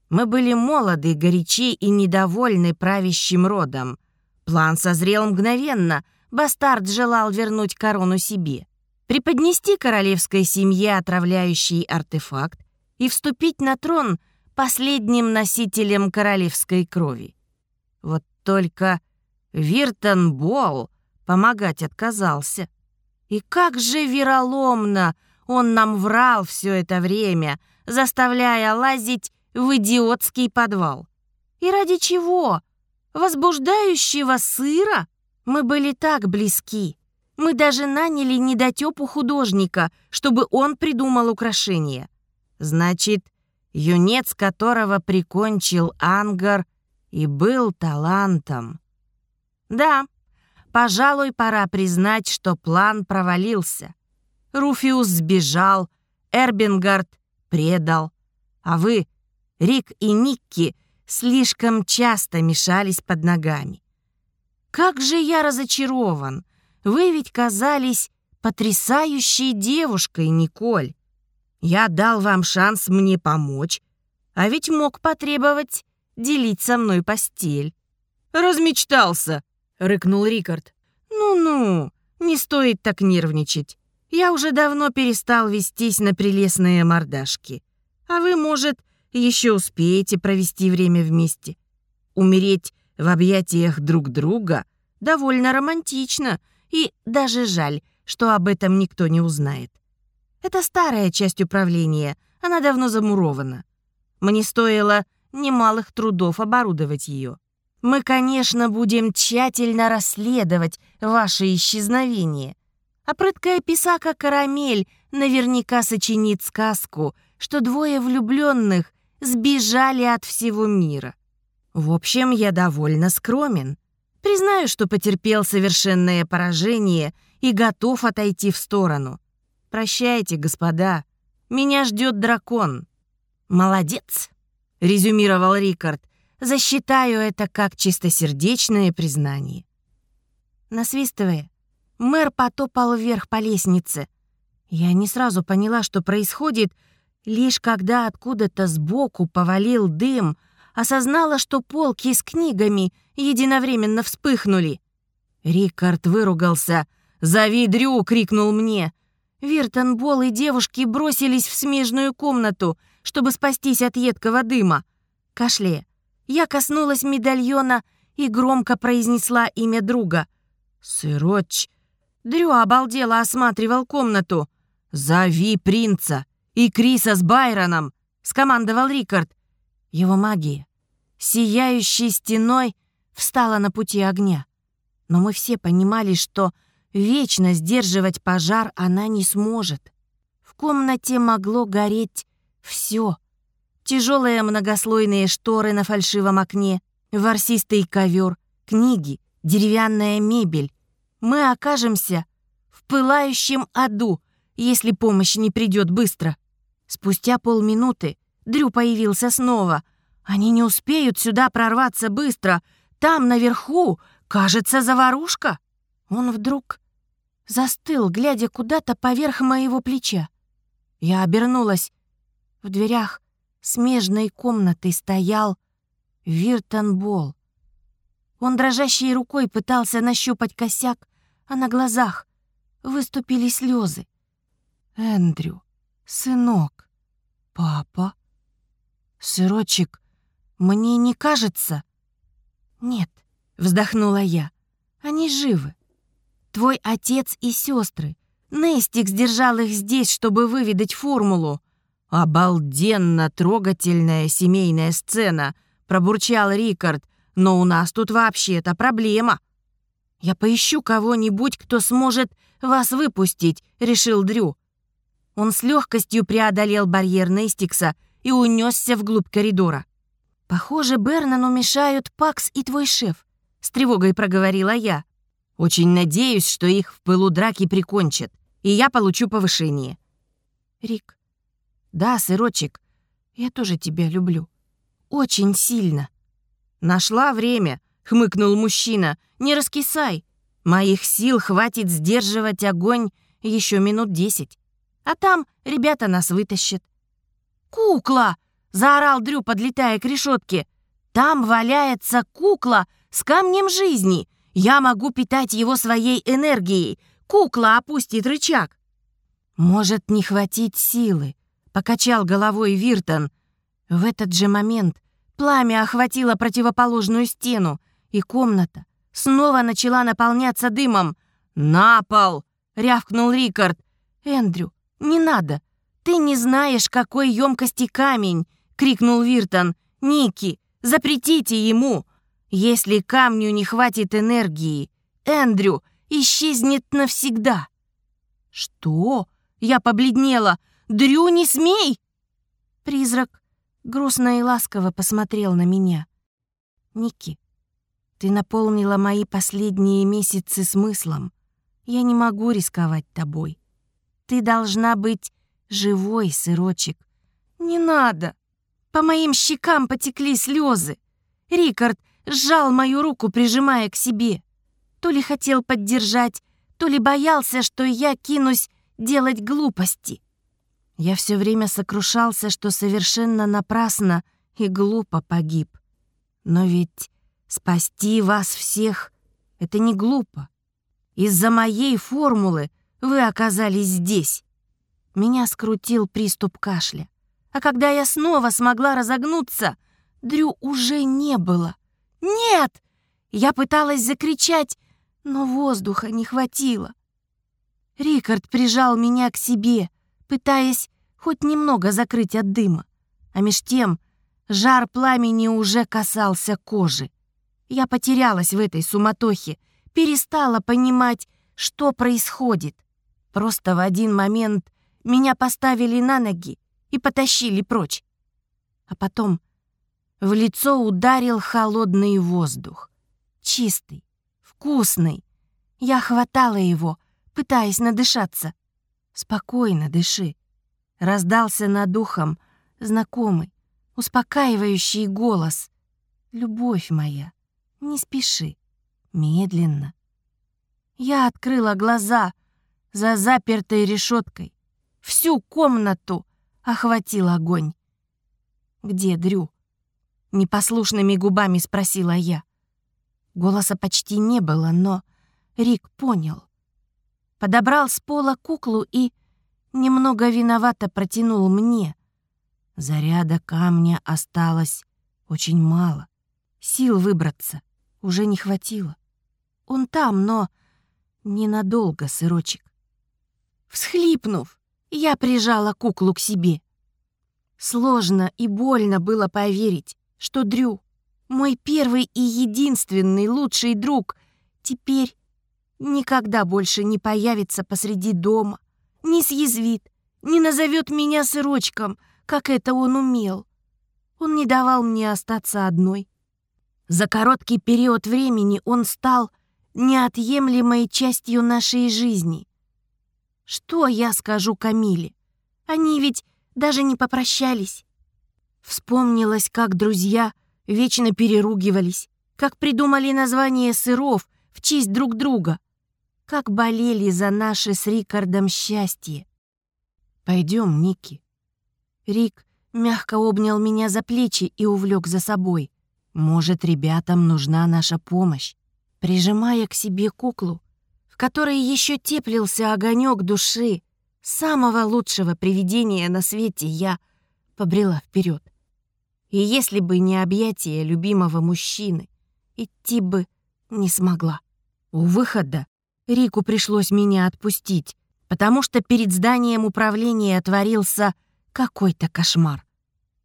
Мы были молоды, горячи и недовольны правящим родом. План созрел мгновенно, бастард желал вернуть корону себе. Преподнести королевской семье отравляющий артефакт и вступить на трон последним носителем королевской крови. Вот только Виртон Болл помогать отказался. И как же вероломно он нам врал все это время, заставляя лазить в идиотский подвал. И ради чего? Возбуждающего сыра? Мы были так близки. Мы даже наняли недотепу художника, чтобы он придумал украшение. Значит, юнец которого прикончил Ангар и был талантом. Да, пожалуй, пора признать, что план провалился. Руфиус сбежал, Эрбингард предал. А вы, Рик и Никки, слишком часто мешались под ногами. Как же я разочарован! Вы ведь казались потрясающей девушкой, Николь. Я дал вам шанс мне помочь, а ведь мог потребовать делить со мной постель. «Размечтался!» — рыкнул Рикард. «Ну-ну, не стоит так нервничать. Я уже давно перестал вестись на прелестные мордашки. А вы, может, еще успеете провести время вместе. Умереть в объятиях друг друга довольно романтично, и даже жаль, что об этом никто не узнает. Это старая часть управления, она давно замурована. Мне стоило немалых трудов оборудовать ее. Мы, конечно, будем тщательно расследовать ваше исчезновение. А прыткая писака Карамель наверняка сочинит сказку, что двое влюбленных сбежали от всего мира. В общем, я довольно скромен. Признаю, что потерпел совершенное поражение и готов отойти в сторону. Прощайте, господа. Меня ждет дракон. Молодец, резюмировал Рикард. Засчитаю это как чистосердечное признание. Насвистывая, мэр потопал вверх по лестнице. Я не сразу поняла, что происходит, лишь когда откуда-то сбоку повалил дым, осознала, что полки с книгами единовременно вспыхнули. Рикард выругался — «Зови Дрю!» — крикнул мне. Виртон, Бол и девушки бросились в смежную комнату, чтобы спастись от едкого дыма. Кашляя, я коснулась медальона и громко произнесла имя друга. «Сыроч!» Дрю обалдело осматривал комнату. «Зови принца и Криса с Байроном!» — скомандовал Рикард. Его магия, сияющей стеной, встала на пути огня. Но мы все понимали, что Вечно сдерживать пожар она не сможет. В комнате могло гореть все. Тяжелые многослойные шторы на фальшивом окне, ворсистый ковер, книги, деревянная мебель. Мы окажемся в пылающем аду, если помощь не придет быстро. Спустя полминуты Дрю появился снова. Они не успеют сюда прорваться быстро. Там, наверху, кажется, заварушка. Он вдруг застыл, глядя куда-то поверх моего плеча. Я обернулась. В дверях смежной комнаты стоял Виртон Бол. Он дрожащей рукой пытался нащупать косяк, а на глазах выступили слезы. «Эндрю, сынок, папа, сырочек, мне не кажется?» «Нет», — вздохнула я, — «они живы. Твой отец и сестры. Нестик сдержал их здесь, чтобы выведать формулу. Обалденно трогательная семейная сцена, пробурчал Рикард. Но у нас тут вообще-то проблема. Я поищу кого-нибудь, кто сможет вас выпустить, решил Дрю. Он с легкостью преодолел барьер Нестикса и унесся вглубь коридора. «Похоже, Бернану мешают Пакс и твой шеф», — с тревогой проговорила я. Очень надеюсь, что их в пылу драки прикончат, и я получу повышение. Рик. Да, сырочек, я тоже тебя люблю. Очень сильно. Нашла время, хмыкнул мужчина. Не раскисай. Моих сил хватит сдерживать огонь еще минут десять. А там ребята нас вытащат. «Кукла!» — заорал Дрю, подлетая к решетке. «Там валяется кукла с камнем жизни. Я могу питать его своей энергией. Кукла опустит рычаг. Может не хватить силы, покачал головой Виртон. В этот же момент пламя охватило противоположную стену, и комната снова начала наполняться дымом. «На пол!» — рявкнул Рикард. «Эндрю, не надо. Ты не знаешь, какой емкости камень!» — крикнул Виртон. «Ники, запретите ему!» Если камню не хватит энергии, Эндрю исчезнет навсегда. Что? Я побледнела. Дрю, не смей! Призрак грустно и ласково посмотрел на меня. Ники, ты наполнила мои последние месяцы смыслом. Я не могу рисковать тобой. Ты должна быть живой, сырочек. Не надо. По моим щекам потекли слезы. Рикард сжал мою руку, прижимая к себе. То ли хотел поддержать, то ли боялся, что я кинусь делать глупости. Я все время сокрушался, что совершенно напрасно и глупо погиб. Но ведь спасти вас всех — это не глупо. Из-за моей формулы вы оказались здесь. Меня скрутил приступ кашля. А когда я снова смогла разогнуться, Дрю уже не было. «Нет!» Я пыталась закричать, но воздуха не хватило. Рикард прижал меня к себе, пытаясь хоть немного закрыть от дыма. А меж тем жар пламени уже касался кожи. Я потерялась в этой суматохе, перестала понимать, что происходит. Просто в один момент меня поставили на ноги, и потащили прочь. А потом в лицо ударил холодный воздух. Чистый, вкусный. Я хватала его, пытаясь надышаться. «Спокойно дыши», — раздался над ухом знакомый, успокаивающий голос. «Любовь моя, не спеши, медленно». Я открыла глаза за запертой решеткой. Всю комнату охватил огонь. «Где Дрю?» — непослушными губами спросила я. Голоса почти не было, но Рик понял. Подобрал с пола куклу и немного виновато протянул мне. Заряда камня осталось очень мало. Сил выбраться уже не хватило. Он там, но ненадолго, сырочек. Всхлипнув, я прижала куклу к себе. Сложно и больно было поверить, что Дрю, мой первый и единственный лучший друг, теперь никогда больше не появится посреди дома, не съязвит, не назовет меня сырочком, как это он умел. Он не давал мне остаться одной. За короткий период времени он стал неотъемлемой частью нашей жизни. Что я скажу Камиле? Они ведь даже не попрощались. Вспомнилось, как друзья вечно переругивались, как придумали название сыров в честь друг друга, как болели за наше с Рикардом счастье. «Пойдем, Ники». Рик мягко обнял меня за плечи и увлек за собой. «Может, ребятам нужна наша помощь?» Прижимая к себе куклу, в которой еще теплился огонек души, самого лучшего привидения на свете, я побрела вперед. И если бы не объятие любимого мужчины, идти бы не смогла. У выхода Рику пришлось меня отпустить, потому что перед зданием управления творился какой-то кошмар.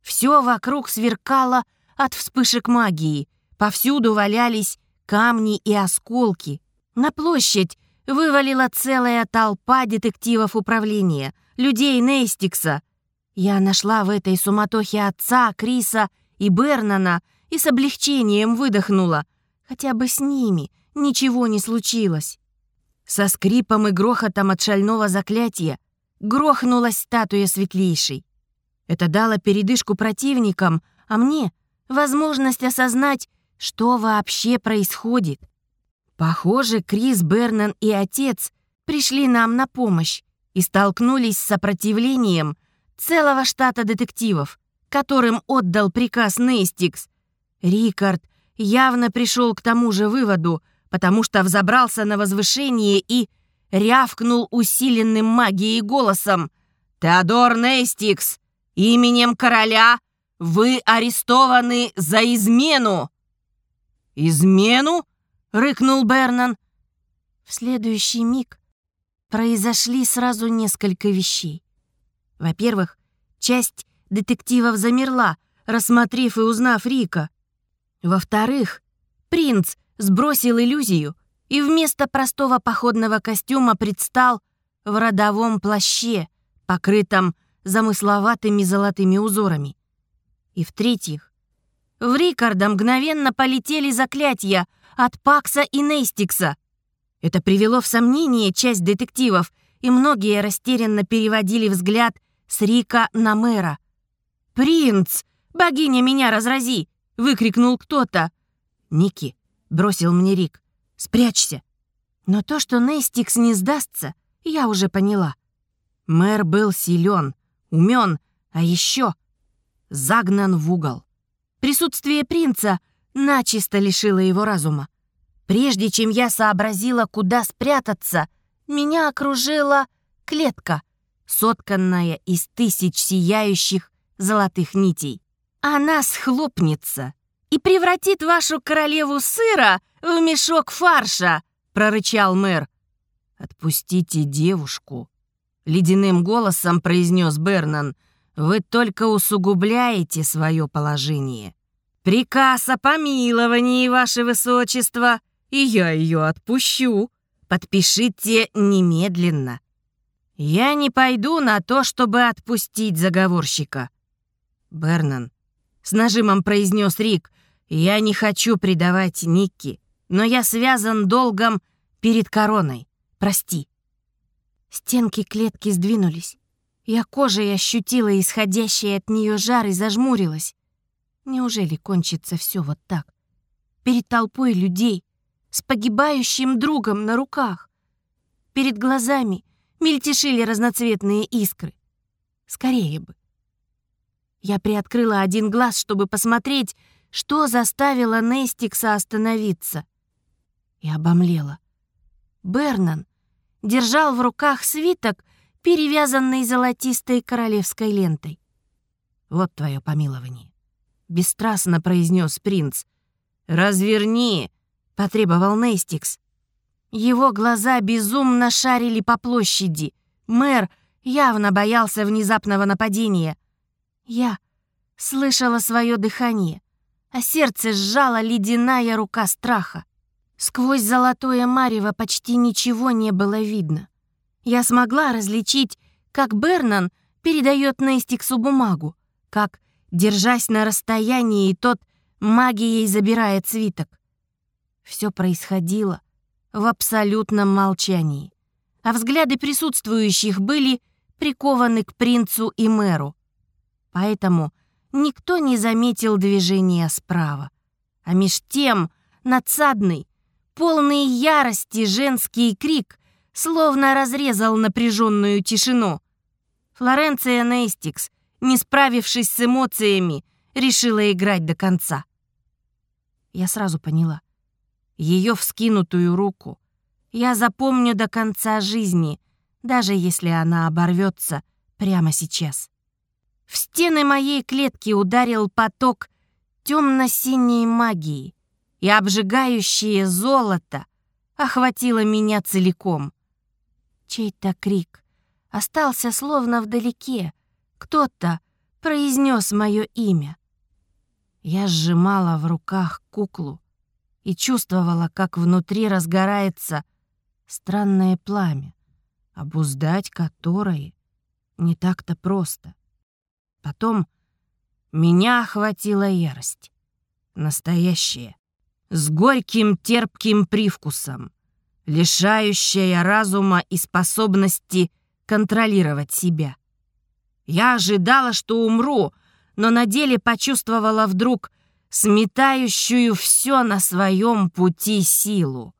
Все вокруг сверкало от вспышек магии, повсюду валялись камни и осколки. На площадь вывалила целая толпа детективов управления, людей Нейстикса. Я нашла в этой суматохе отца, Криса и Бернана и с облегчением выдохнула. Хотя бы с ними ничего не случилось. Со скрипом и грохотом от шального заклятия грохнулась статуя светлейшей. Это дало передышку противникам, а мне — возможность осознать, что вообще происходит? Похоже, Крис, Бернан и отец пришли нам на помощь и столкнулись с сопротивлением целого штата детективов, которым отдал приказ Нейстикс. Рикард явно пришел к тому же выводу, потому что взобрался на возвышение и рявкнул усиленным магией голосом. «Теодор Нейстикс, именем короля вы арестованы за измену!» «Измену?» — рыкнул Бернан. В следующий миг произошли сразу несколько вещей. Во-первых, часть детективов замерла, рассмотрев и узнав Рика. Во-вторых, принц сбросил иллюзию и вместо простого походного костюма предстал в родовом плаще, покрытом замысловатыми золотыми узорами. И в-третьих, в Рикарда мгновенно полетели заклятия от Пакса и Нейстикса. Это привело в сомнение часть детективов, и многие растерянно переводили взгляд с Рика на мэра. «Принц! Богиня меня разрази!» — выкрикнул кто-то. «Ники!» — бросил мне Рик. «Спрячься!» Но то, что Нейстикс не сдастся, я уже поняла. Мэр был силен, умен, а еще загнан в угол. Присутствие принца начисто лишило его разума. Прежде чем я сообразила, куда спрятаться, меня окружила клетка, сотканная из тысяч сияющих золотых нитей. Она схлопнется и превратит вашу королеву сыра в мешок фарша, прорычал мэр. Отпустите девушку, ледяным голосом произнес Бернан — вы только усугубляете свое положение. Приказ о помиловании, ваше высочество, и я ее отпущу. Подпишите немедленно. «Я не пойду на то, чтобы отпустить заговорщика». «Бернан», — с нажимом произнес Рик, «я не хочу предавать Никки, но я связан долгом перед короной. Прости». Стенки клетки сдвинулись. Я кожей ощутила исходящий от нее жар и зажмурилась. Неужели кончится все вот так? Перед толпой людей, с погибающим другом на руках. Перед глазами мельтешили разноцветные искры. Скорее бы. Я приоткрыла один глаз, чтобы посмотреть, что заставило Нестикса остановиться. И обомлела. Бернан держал в руках свиток, перевязанный золотистой королевской лентой. «Вот твое помилование», — бесстрастно произнес принц. «Разверни», — потребовал Нестикс. Его глаза безумно шарили по площади. Мэр явно боялся внезапного нападения. Я слышала свое дыхание, а сердце сжала ледяная рука страха. Сквозь золотое марево почти ничего не было видно. Я смогла различить, как Бернан передает Нестиксу бумагу, как, держась на расстоянии, тот магией забирает свиток. Все происходило в абсолютном молчании, а взгляды присутствующих были прикованы к принцу и мэру. Поэтому никто не заметил движения справа. А меж тем надсадный, полный ярости женский крик словно разрезал напряженную тишину. Флоренция Нейстикс, не справившись с эмоциями, решила играть до конца. Я сразу поняла ее вскинутую руку. Я запомню до конца жизни, даже если она оборвется прямо сейчас. В стены моей клетки ударил поток темно-синей магии, и обжигающее золото охватило меня целиком. Чей-то крик остался словно вдалеке. Кто-то произнес мое имя. Я сжимала в руках куклу, и чувствовала, как внутри разгорается странное пламя, обуздать которое не так-то просто. Потом меня охватила ярость. Настоящая, с горьким терпким привкусом, лишающая разума и способности контролировать себя. Я ожидала, что умру, но на деле почувствовала вдруг сметающую все на своем пути силу.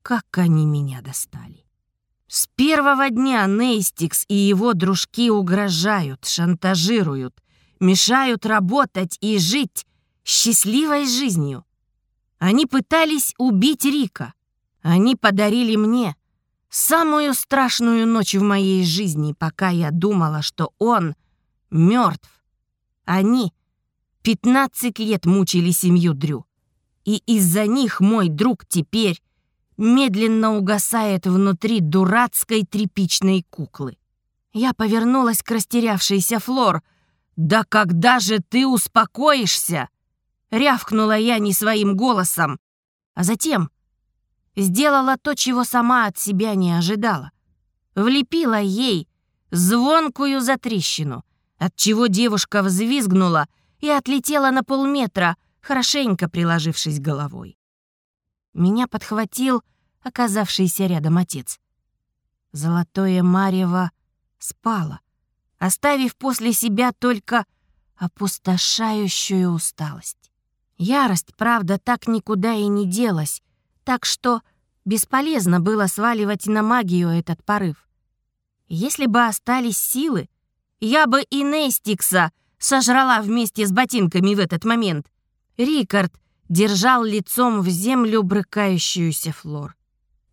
Как они меня достали. С первого дня Нейстикс и его дружки угрожают, шантажируют, мешают работать и жить счастливой жизнью. Они пытались убить Рика. Они подарили мне самую страшную ночь в моей жизни, пока я думала, что он мертв. Они — Пятнадцать лет мучили семью Дрю. И из-за них мой друг теперь медленно угасает внутри дурацкой тряпичной куклы. Я повернулась к растерявшейся Флор. «Да когда же ты успокоишься?» Рявкнула я не своим голосом, а затем сделала то, чего сама от себя не ожидала. Влепила ей звонкую затрещину, от чего девушка взвизгнула — и отлетела на полметра, хорошенько приложившись головой. Меня подхватил оказавшийся рядом отец. Золотое марево спало, оставив после себя только опустошающую усталость. Ярость, правда, так никуда и не делась, так что бесполезно было сваливать на магию этот порыв. Если бы остались силы, я бы и Нестикса — сожрала вместе с ботинками в этот момент. Рикард держал лицом в землю брыкающуюся Флор.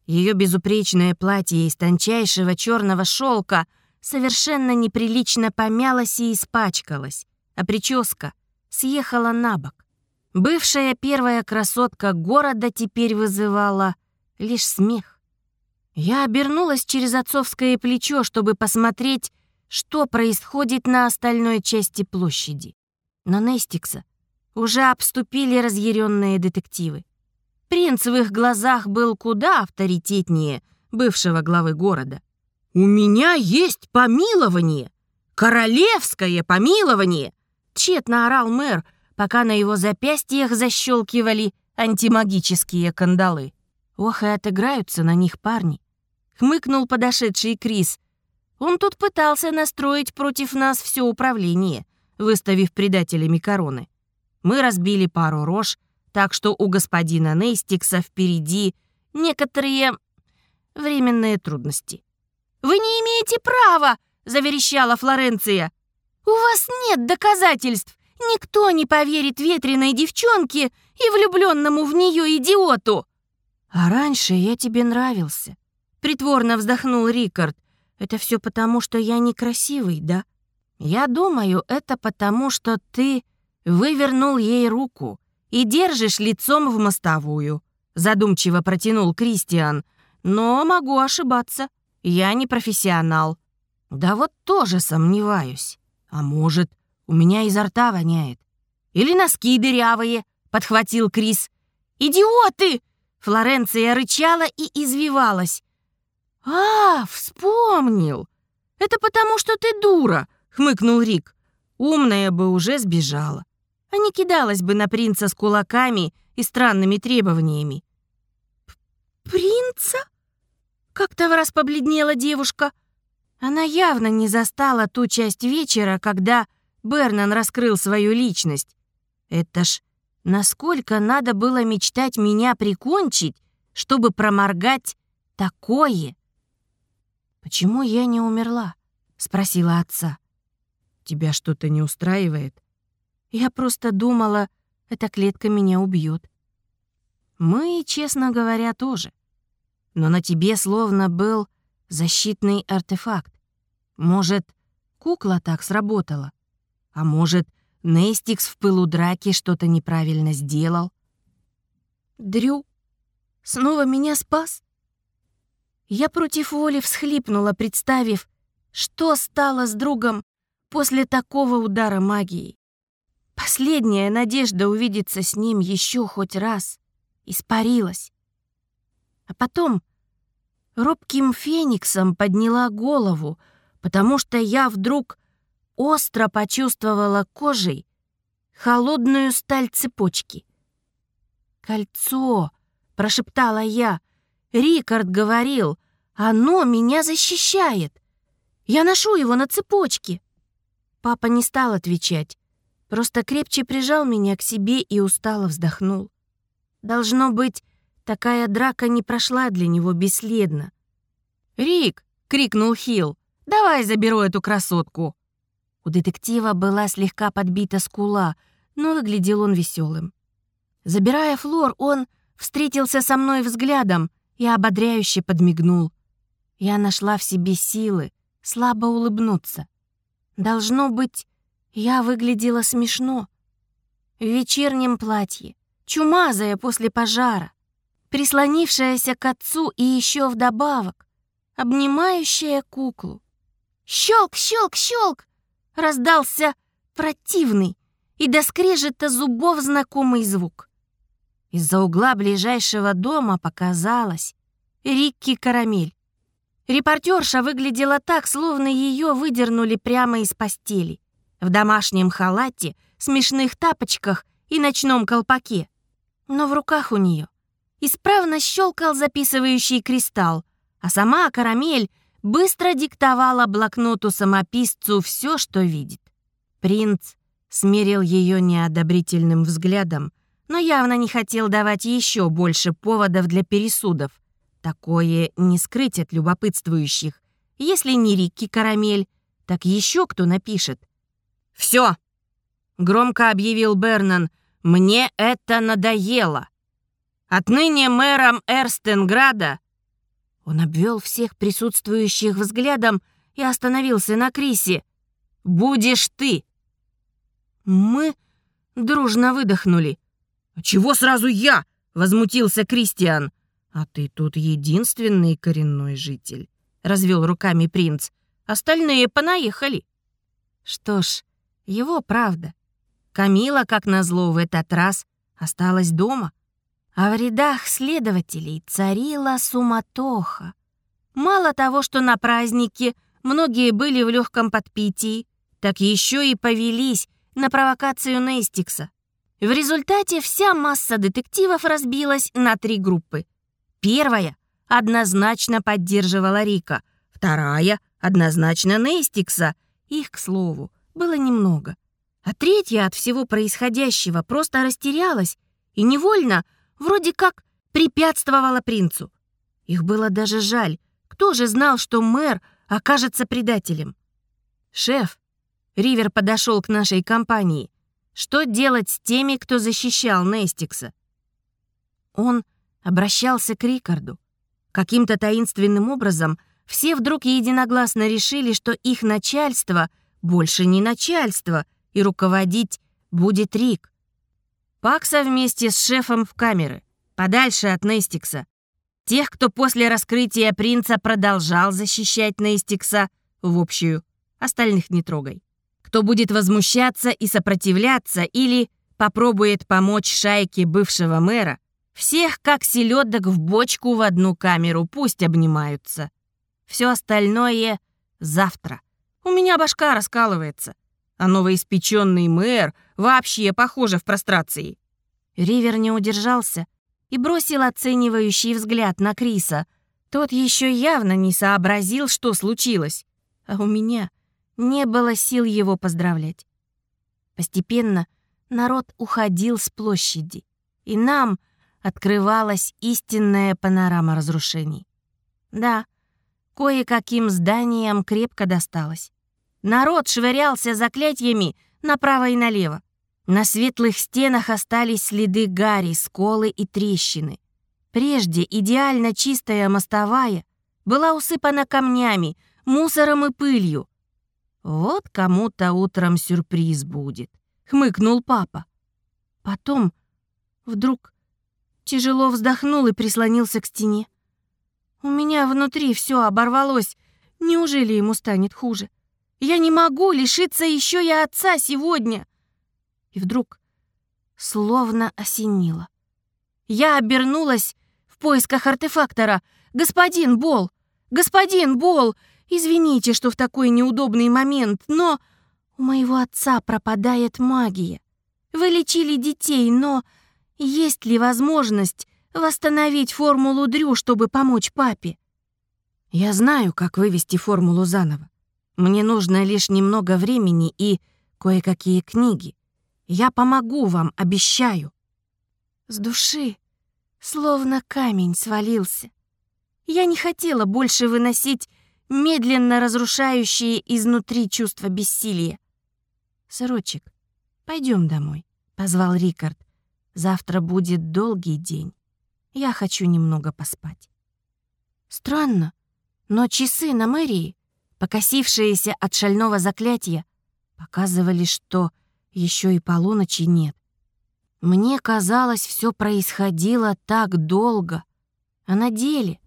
Ее безупречное платье из тончайшего черного шелка совершенно неприлично помялось и испачкалось, а прическа съехала на бок. Бывшая первая красотка города теперь вызывала лишь смех. Я обернулась через отцовское плечо, чтобы посмотреть, что происходит на остальной части площади. Но Нестикса уже обступили разъяренные детективы. Принц в их глазах был куда авторитетнее бывшего главы города. «У меня есть помилование! Королевское помилование!» Тщетно орал мэр, пока на его запястьях защелкивали антимагические кандалы. Ох, и отыграются на них парни. Хмыкнул подошедший Крис. Он тут пытался настроить против нас все управление, выставив предателями короны. Мы разбили пару рож, так что у господина Нейстикса впереди некоторые временные трудности. «Вы не имеете права!» — заверещала Флоренция. «У вас нет доказательств! Никто не поверит ветреной девчонке и влюбленному в нее идиоту!» «А раньше я тебе нравился», — притворно вздохнул Рикард. «Это все потому, что я некрасивый, да?» «Я думаю, это потому, что ты вывернул ей руку и держишь лицом в мостовую», — задумчиво протянул Кристиан. «Но могу ошибаться. Я не профессионал». «Да вот тоже сомневаюсь. А может, у меня изо рта воняет. Или носки дырявые», — подхватил Крис. «Идиоты!» Флоренция рычала и извивалась. «А, вспомнил! Это потому, что ты дура!» — хмыкнул Рик. «Умная бы уже сбежала, а не кидалась бы на принца с кулаками и странными требованиями». «Принца?» Как-то в раз побледнела девушка. Она явно не застала ту часть вечера, когда Бернан раскрыл свою личность. Это ж насколько надо было мечтать меня прикончить, чтобы проморгать такое. «Почему я не умерла?» — спросила отца. «Тебя что-то не устраивает?» Я просто думала, эта клетка меня убьет. Мы, честно говоря, тоже. Но на тебе словно был защитный артефакт. Может, кукла так сработала? А может, Нестикс в пылу драки что-то неправильно сделал? Дрю снова меня спас? Я против воли всхлипнула, представив, что стало с другом после такого удара магии. Последняя надежда увидеться с ним еще хоть раз испарилась. А потом робким фениксом подняла голову, потому что я вдруг остро почувствовала кожей холодную сталь цепочки. «Кольцо!» — прошептала я. «Рикард говорил, оно меня защищает. Я ношу его на цепочке». Папа не стал отвечать, просто крепче прижал меня к себе и устало вздохнул. Должно быть, такая драка не прошла для него бесследно. «Рик!» — крикнул Хилл. «Давай заберу эту красотку!» У детектива была слегка подбита скула, но выглядел он веселым. Забирая Флор, он встретился со мной взглядом и ободряюще подмигнул. Я нашла в себе силы слабо улыбнуться. Должно быть, я выглядела смешно. В вечернем платье, чумазая после пожара, прислонившаяся к отцу и еще вдобавок, обнимающая куклу. Щелк, щелк, щелк! раздался противный и до скрежета зубов знакомый звук. Из-за угла ближайшего дома показалась Рикки Карамель. Репортерша выглядела так, словно ее выдернули прямо из постели, в домашнем халате, смешных тапочках и ночном колпаке. Но в руках у нее исправно щелкал записывающий кристалл, а сама Карамель быстро диктовала блокноту-самописцу все, что видит. Принц смерил ее неодобрительным взглядом, но явно не хотел давать еще больше поводов для пересудов. Такое не скрыть от любопытствующих. Если не Рикки Карамель, так еще кто напишет. «Все!» — громко объявил Бернан. «Мне это надоело. Отныне мэром Эрстенграда он обвел всех присутствующих взглядом и остановился на Крисе. «Будешь ты!» Мы дружно выдохнули. «А чего сразу я?» — возмутился Кристиан. «А ты тут единственный коренной житель», — развел руками принц. «Остальные понаехали». Что ж, его правда. Камила, как назло, в этот раз осталась дома. А в рядах следователей царила суматоха. Мало того, что на празднике многие были в легком подпитии, так еще и повелись на провокацию Нестикса. В результате вся масса детективов разбилась на три группы. Первая однозначно поддерживала Рика, вторая однозначно Нестикса, их, к слову, было немного. А третья от всего происходящего просто растерялась и невольно, вроде как, препятствовала принцу. Их было даже жаль. Кто же знал, что мэр окажется предателем? «Шеф», — Ривер подошел к нашей компании, «что делать с теми, кто защищал Нестикса?» Он обращался к Рикарду. Каким-то таинственным образом все вдруг единогласно решили, что их начальство больше не начальство, и руководить будет Рик. Пакса вместе с шефом в камеры, подальше от Нестикса. Тех, кто после раскрытия принца продолжал защищать Нестикса, в общую, остальных не трогай. Кто будет возмущаться и сопротивляться или попробует помочь шайке бывшего мэра, всех, как селедок в бочку в одну камеру, пусть обнимаются. Все остальное завтра. У меня башка раскалывается, а новоиспеченный мэр вообще, похоже, в прострации. Ривер не удержался и бросил оценивающий взгляд на Криса. Тот еще явно не сообразил, что случилось, а у меня не было сил его поздравлять. Постепенно народ уходил с площади, и нам — открывалась истинная панорама разрушений. Да, кое-каким зданиям крепко досталось. Народ швырялся заклятиями направо и налево. На светлых стенах остались следы гари, сколы и трещины. Прежде идеально чистая мостовая была усыпана камнями, мусором и пылью. «Вот кому-то утром сюрприз будет», — хмыкнул папа. Потом вдруг Тяжело вздохнул и прислонился к стене. У меня внутри все оборвалось. Неужели ему станет хуже? Я не могу лишиться еще и отца сегодня. И вдруг словно осенило. Я обернулась в поисках артефактора. «Господин Бол! Господин Бол! Извините, что в такой неудобный момент, но у моего отца пропадает магия. Вы лечили детей, но есть ли возможность восстановить формулу Дрю, чтобы помочь папе? Я знаю, как вывести формулу заново. Мне нужно лишь немного времени и кое-какие книги. Я помогу вам, обещаю. С души словно камень свалился. Я не хотела больше выносить медленно разрушающие изнутри чувства бессилия. «Сырочек, пойдем домой», — позвал Рикард. Завтра будет долгий день. Я хочу немного поспать. Странно, но часы на мэрии, покосившиеся от шального заклятия, показывали, что еще и полуночи нет. Мне казалось, все происходило так долго. А на деле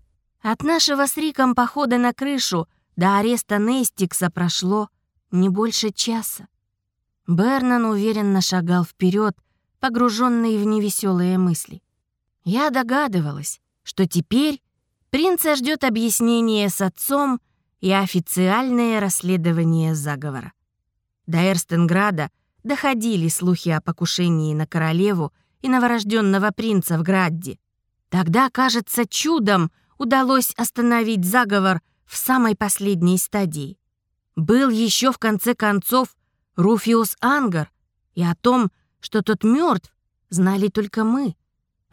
от нашего с Риком похода на крышу до ареста Нестикса прошло не больше часа. Бернан уверенно шагал вперед, погруженный в невеселые мысли. Я догадывалась, что теперь принца ждет объяснение с отцом и официальное расследование заговора. До Эрстенграда доходили слухи о покушении на королеву и новорожденного принца в Градде. Тогда, кажется, чудом удалось остановить заговор в самой последней стадии. Был еще в конце концов Руфиус Ангар, и о том, что тот мертв, знали только мы.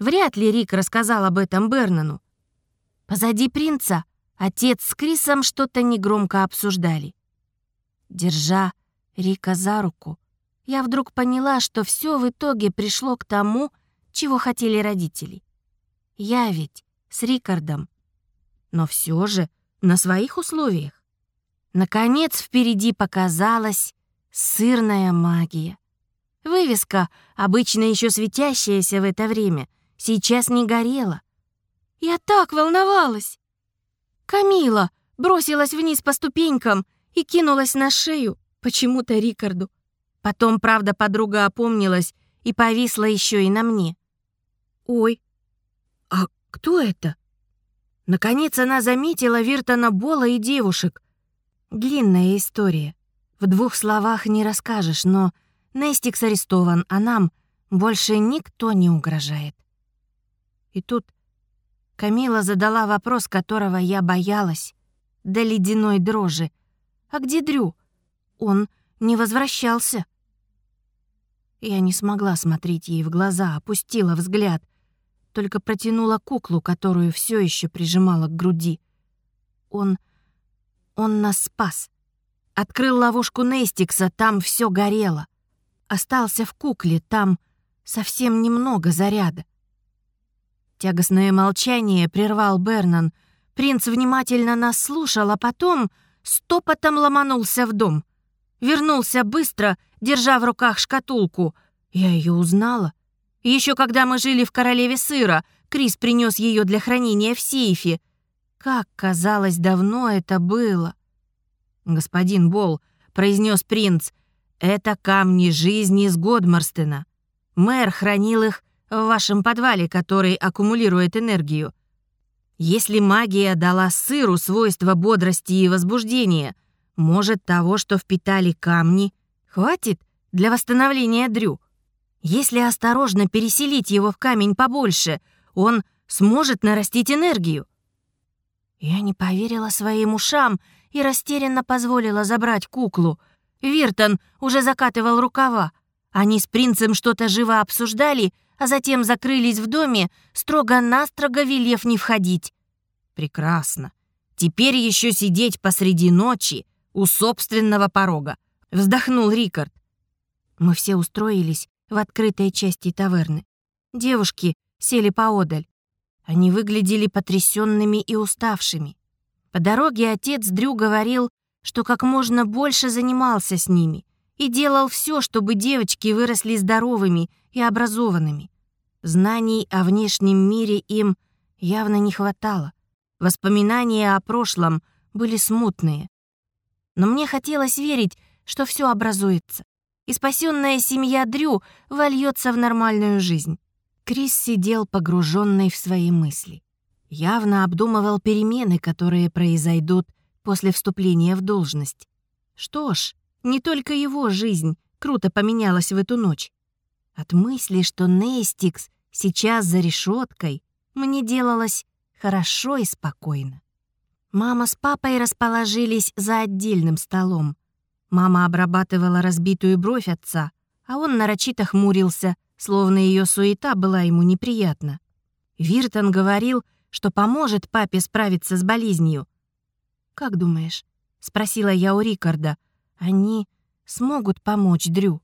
Вряд ли Рик рассказал об этом Бернану. Позади принца отец с Крисом что-то негромко обсуждали. Держа Рика за руку, я вдруг поняла, что все в итоге пришло к тому, чего хотели родители. Я ведь с Рикардом, но все же на своих условиях. Наконец впереди показалась сырная магия. Вывеска, обычно еще светящаяся в это время, сейчас не горела. Я так волновалась. Камила бросилась вниз по ступенькам и кинулась на шею, почему-то Рикарду. Потом, правда, подруга опомнилась и повисла еще и на мне. «Ой, а кто это?» Наконец она заметила Виртона Бола и девушек. Длинная история. В двух словах не расскажешь, но Нестикс арестован, а нам больше никто не угрожает. И тут Камила задала вопрос, которого я боялась, до ледяной дрожи. «А где Дрю?» Он не возвращался. Я не смогла смотреть ей в глаза, опустила взгляд, только протянула куклу, которую все еще прижимала к груди. Он... он нас спас. Открыл ловушку Нестикса, там все горело. Остался в кукле, там совсем немного заряда. Тягостное молчание прервал Бернан. Принц внимательно нас слушал, а потом стопотом ломанулся в дом. Вернулся быстро, держа в руках шкатулку. Я ее узнала. Еще когда мы жили в Королеве Сыра, Крис принес ее для хранения в сейфе. Как казалось, давно это было. «Господин Бол», — произнес принц, — «это камни жизни из Годмарстена. Мэр хранил их в вашем подвале, который аккумулирует энергию. Если магия дала сыру свойства бодрости и возбуждения, может, того, что впитали камни, хватит для восстановления Дрю? Если осторожно переселить его в камень побольше, он сможет нарастить энергию. Я не поверила своим ушам и растерянно позволила забрать куклу. Виртон уже закатывал рукава. Они с принцем что-то живо обсуждали, а затем закрылись в доме, строго-настрого велев не входить. Прекрасно. Теперь еще сидеть посреди ночи у собственного порога. Вздохнул Рикард. Мы все устроились в открытой части таверны. Девушки сели поодаль. Они выглядели потрясенными и уставшими. По дороге отец Дрю говорил, что как можно больше занимался с ними и делал все, чтобы девочки выросли здоровыми и образованными. Знаний о внешнем мире им явно не хватало. Воспоминания о прошлом были смутные. Но мне хотелось верить, что все образуется, и спасенная семья Дрю вольется в нормальную жизнь. Крис сидел погруженный в свои мысли. Явно обдумывал перемены, которые произойдут после вступления в должность. Что ж, не только его жизнь круто поменялась в эту ночь. От мысли, что Нейстикс сейчас за решеткой, мне делалось хорошо и спокойно. Мама с папой расположились за отдельным столом. Мама обрабатывала разбитую бровь отца, а он нарочито хмурился, словно ее суета была ему неприятна. Виртон говорил, что поможет папе справиться с болезнью. «Как думаешь?» — спросила я у Рикарда. «Они смогут помочь Дрю?»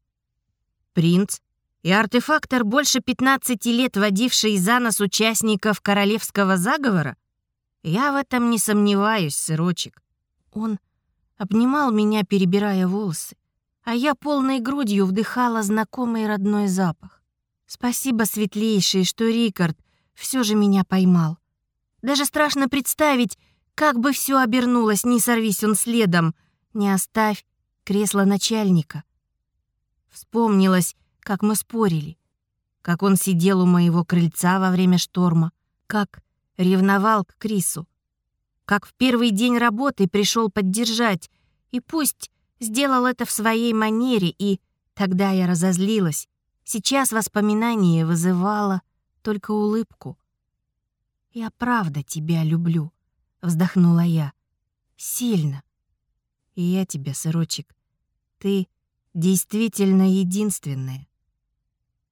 Принц и артефактор, больше 15 лет водивший за нос участников королевского заговора? Я в этом не сомневаюсь, сырочек. Он обнимал меня, перебирая волосы, а я полной грудью вдыхала знакомый родной запах. Спасибо, светлейший, что Рикард все же меня поймал. Даже страшно представить, как бы все обернулось, не сорвись он следом, не оставь кресло начальника. Вспомнилось, как мы спорили, как он сидел у моего крыльца во время шторма, как ревновал к Крису, как в первый день работы пришел поддержать, и пусть сделал это в своей манере, и тогда я разозлилась. Сейчас воспоминание вызывало только улыбку. «Я правда тебя люблю», — вздохнула я. «Сильно. И я тебя, сырочек. Ты действительно единственная.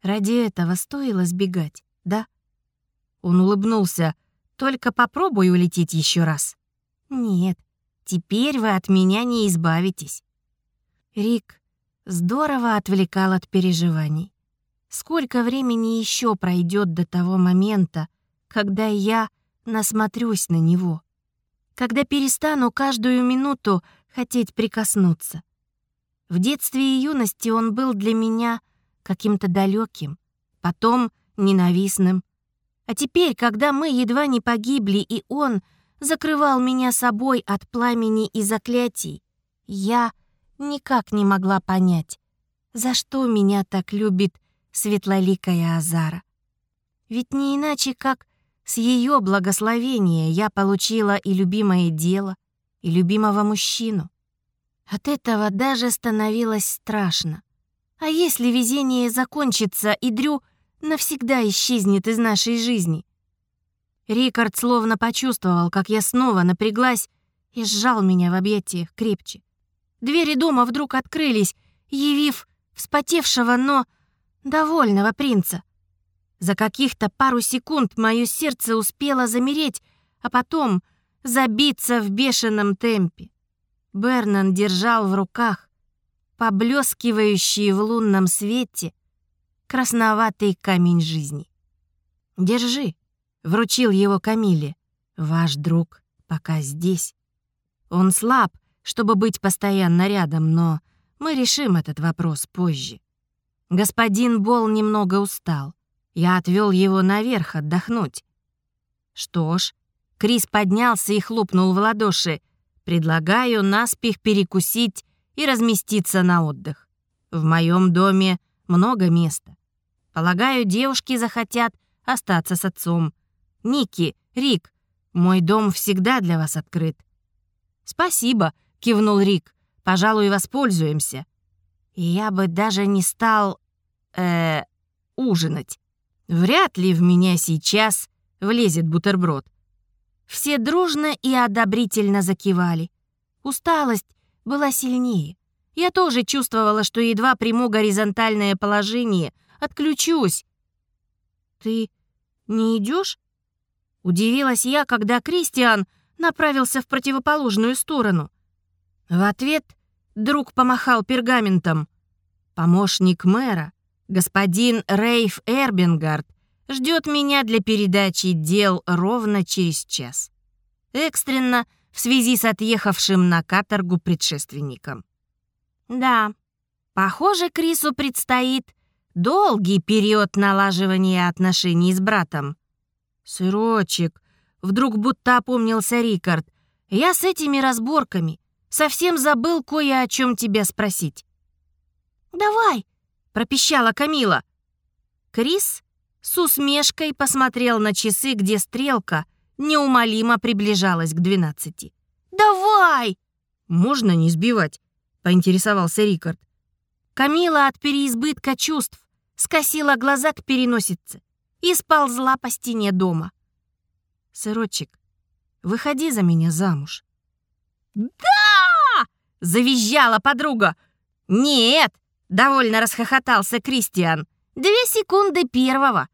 Ради этого стоило сбегать, да? Он улыбнулся. Только попробуй улететь еще раз. Нет, теперь вы от меня не избавитесь. Рик здорово отвлекал от переживаний. Сколько времени еще пройдет до того момента, когда я насмотрюсь на него? Когда перестану каждую минуту хотеть прикоснуться? В детстве и юности он был для меня — каким-то далеким, потом ненавистным. А теперь, когда мы едва не погибли, и он закрывал меня собой от пламени и заклятий, я никак не могла понять, за что меня так любит светлоликая Азара. Ведь не иначе, как С ее благословения я получила и любимое дело, и любимого мужчину. От этого даже становилось страшно. А если везение закончится, и Дрю навсегда исчезнет из нашей жизни? Рикард словно почувствовал, как я снова напряглась и сжал меня в объятиях крепче. Двери дома вдруг открылись, явив вспотевшего, но довольного принца. За каких-то пару секунд мое сердце успело замереть, а потом забиться в бешеном темпе. Бернан держал в руках поблескивающий в лунном свете красноватый камень жизни. «Держи», — вручил его Камиле, — «ваш друг пока здесь. Он слаб, чтобы быть постоянно рядом, но мы решим этот вопрос позже». Господин Бол немного устал. Я отвел его наверх отдохнуть. Что ж, Крис поднялся и хлопнул в ладоши — Предлагаю наспех перекусить и разместиться на отдых. В моем доме много места. Полагаю, девушки захотят остаться с отцом. Ники, Рик, мой дом всегда для вас открыт. Спасибо, кивнул Рик. Пожалуй, воспользуемся. Я бы даже не стал э ужинать. Вряд ли в меня сейчас влезет бутерброд. Все дружно и одобрительно закивали. Усталость была сильнее. Я тоже чувствовала, что едва приму горизонтальное положение, отключусь. «Ты не идешь? Удивилась я, когда Кристиан направился в противоположную сторону. В ответ друг помахал пергаментом. Помощник мэра, господин Рейф Эрбингард, ждет меня для передачи дел ровно через час. Экстренно в связи с отъехавшим на каторгу предшественником. Да, похоже, Крису предстоит долгий период налаживания отношений с братом. «Сырочек», — вдруг будто опомнился Рикард, «я с этими разборками совсем забыл кое о чем тебя спросить». «Давай», — пропищала Камила. Крис с усмешкой посмотрел на часы, где стрелка неумолимо приближалась к двенадцати. «Давай!» «Можно не сбивать?» — поинтересовался Рикард. Камила от переизбытка чувств скосила глаза к переносице и сползла по стене дома. «Сырочек, выходи за меня замуж». «Да!» — завизжала подруга. «Нет!» — довольно расхохотался Кристиан. «Две секунды первого.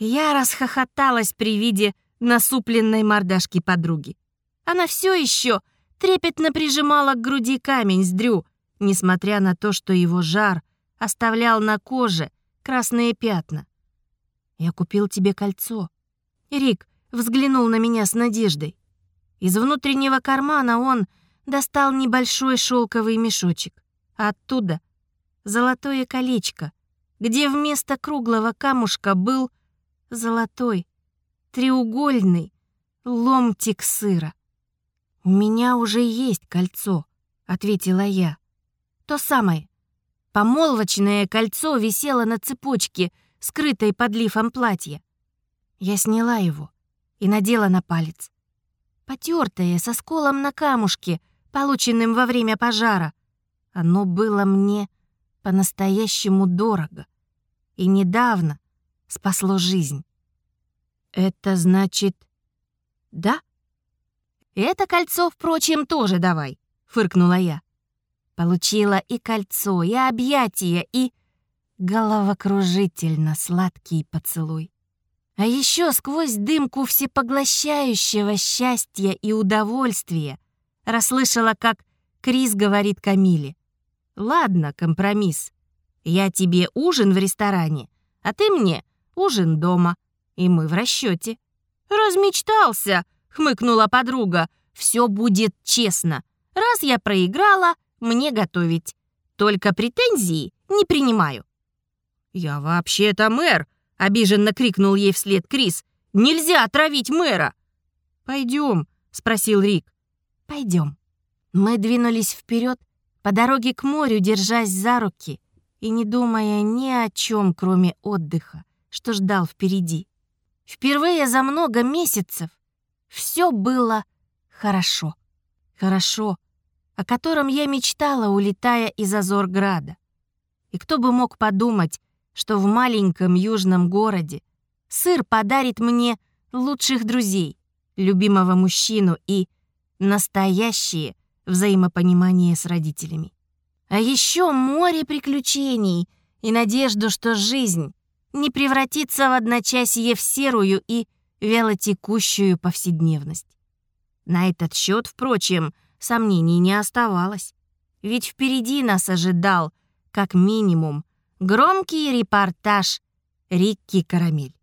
Я расхохоталась при виде насупленной мордашки подруги. Она все еще трепетно прижимала к груди камень с дрю, несмотря на то, что его жар оставлял на коже красные пятна. «Я купил тебе кольцо». Рик взглянул на меня с надеждой. Из внутреннего кармана он достал небольшой шелковый мешочек, а оттуда золотое колечко, где вместо круглого камушка был золотой, треугольный ломтик сыра. «У меня уже есть кольцо», — ответила я. «То самое. Помолвочное кольцо висело на цепочке, скрытой под лифом платья. Я сняла его и надела на палец. Потертое, со сколом на камушке, полученным во время пожара. Оно было мне по-настоящему дорого. И недавно спасло жизнь. Это значит... Да? Это кольцо, впрочем, тоже давай, фыркнула я. Получила и кольцо, и объятия, и головокружительно сладкий поцелуй. А еще сквозь дымку всепоглощающего счастья и удовольствия расслышала, как Крис говорит Камиле. «Ладно, компромисс. Я тебе ужин в ресторане, а ты мне ужин дома, и мы в расчете. «Размечтался!» — хмыкнула подруга. «Все будет честно. Раз я проиграла, мне готовить. Только претензии не принимаю». «Я вообще-то мэр!» — обиженно крикнул ей вслед Крис. «Нельзя отравить мэра!» «Пойдем», — спросил Рик. «Пойдем». Мы двинулись вперед по дороге к морю, держась за руки и не думая ни о чем, кроме отдыха, что ждал впереди. Впервые за много месяцев все было хорошо. Хорошо, о котором я мечтала, улетая из Азорграда. И кто бы мог подумать, что в маленьком южном городе сыр подарит мне лучших друзей, любимого мужчину и настоящее взаимопонимание с родителями. А еще море приключений и надежду, что жизнь не превратится в одночасье в серую и вялотекущую повседневность. На этот счет, впрочем, сомнений не оставалось. Ведь впереди нас ожидал, как минимум, громкий репортаж Рикки Карамель.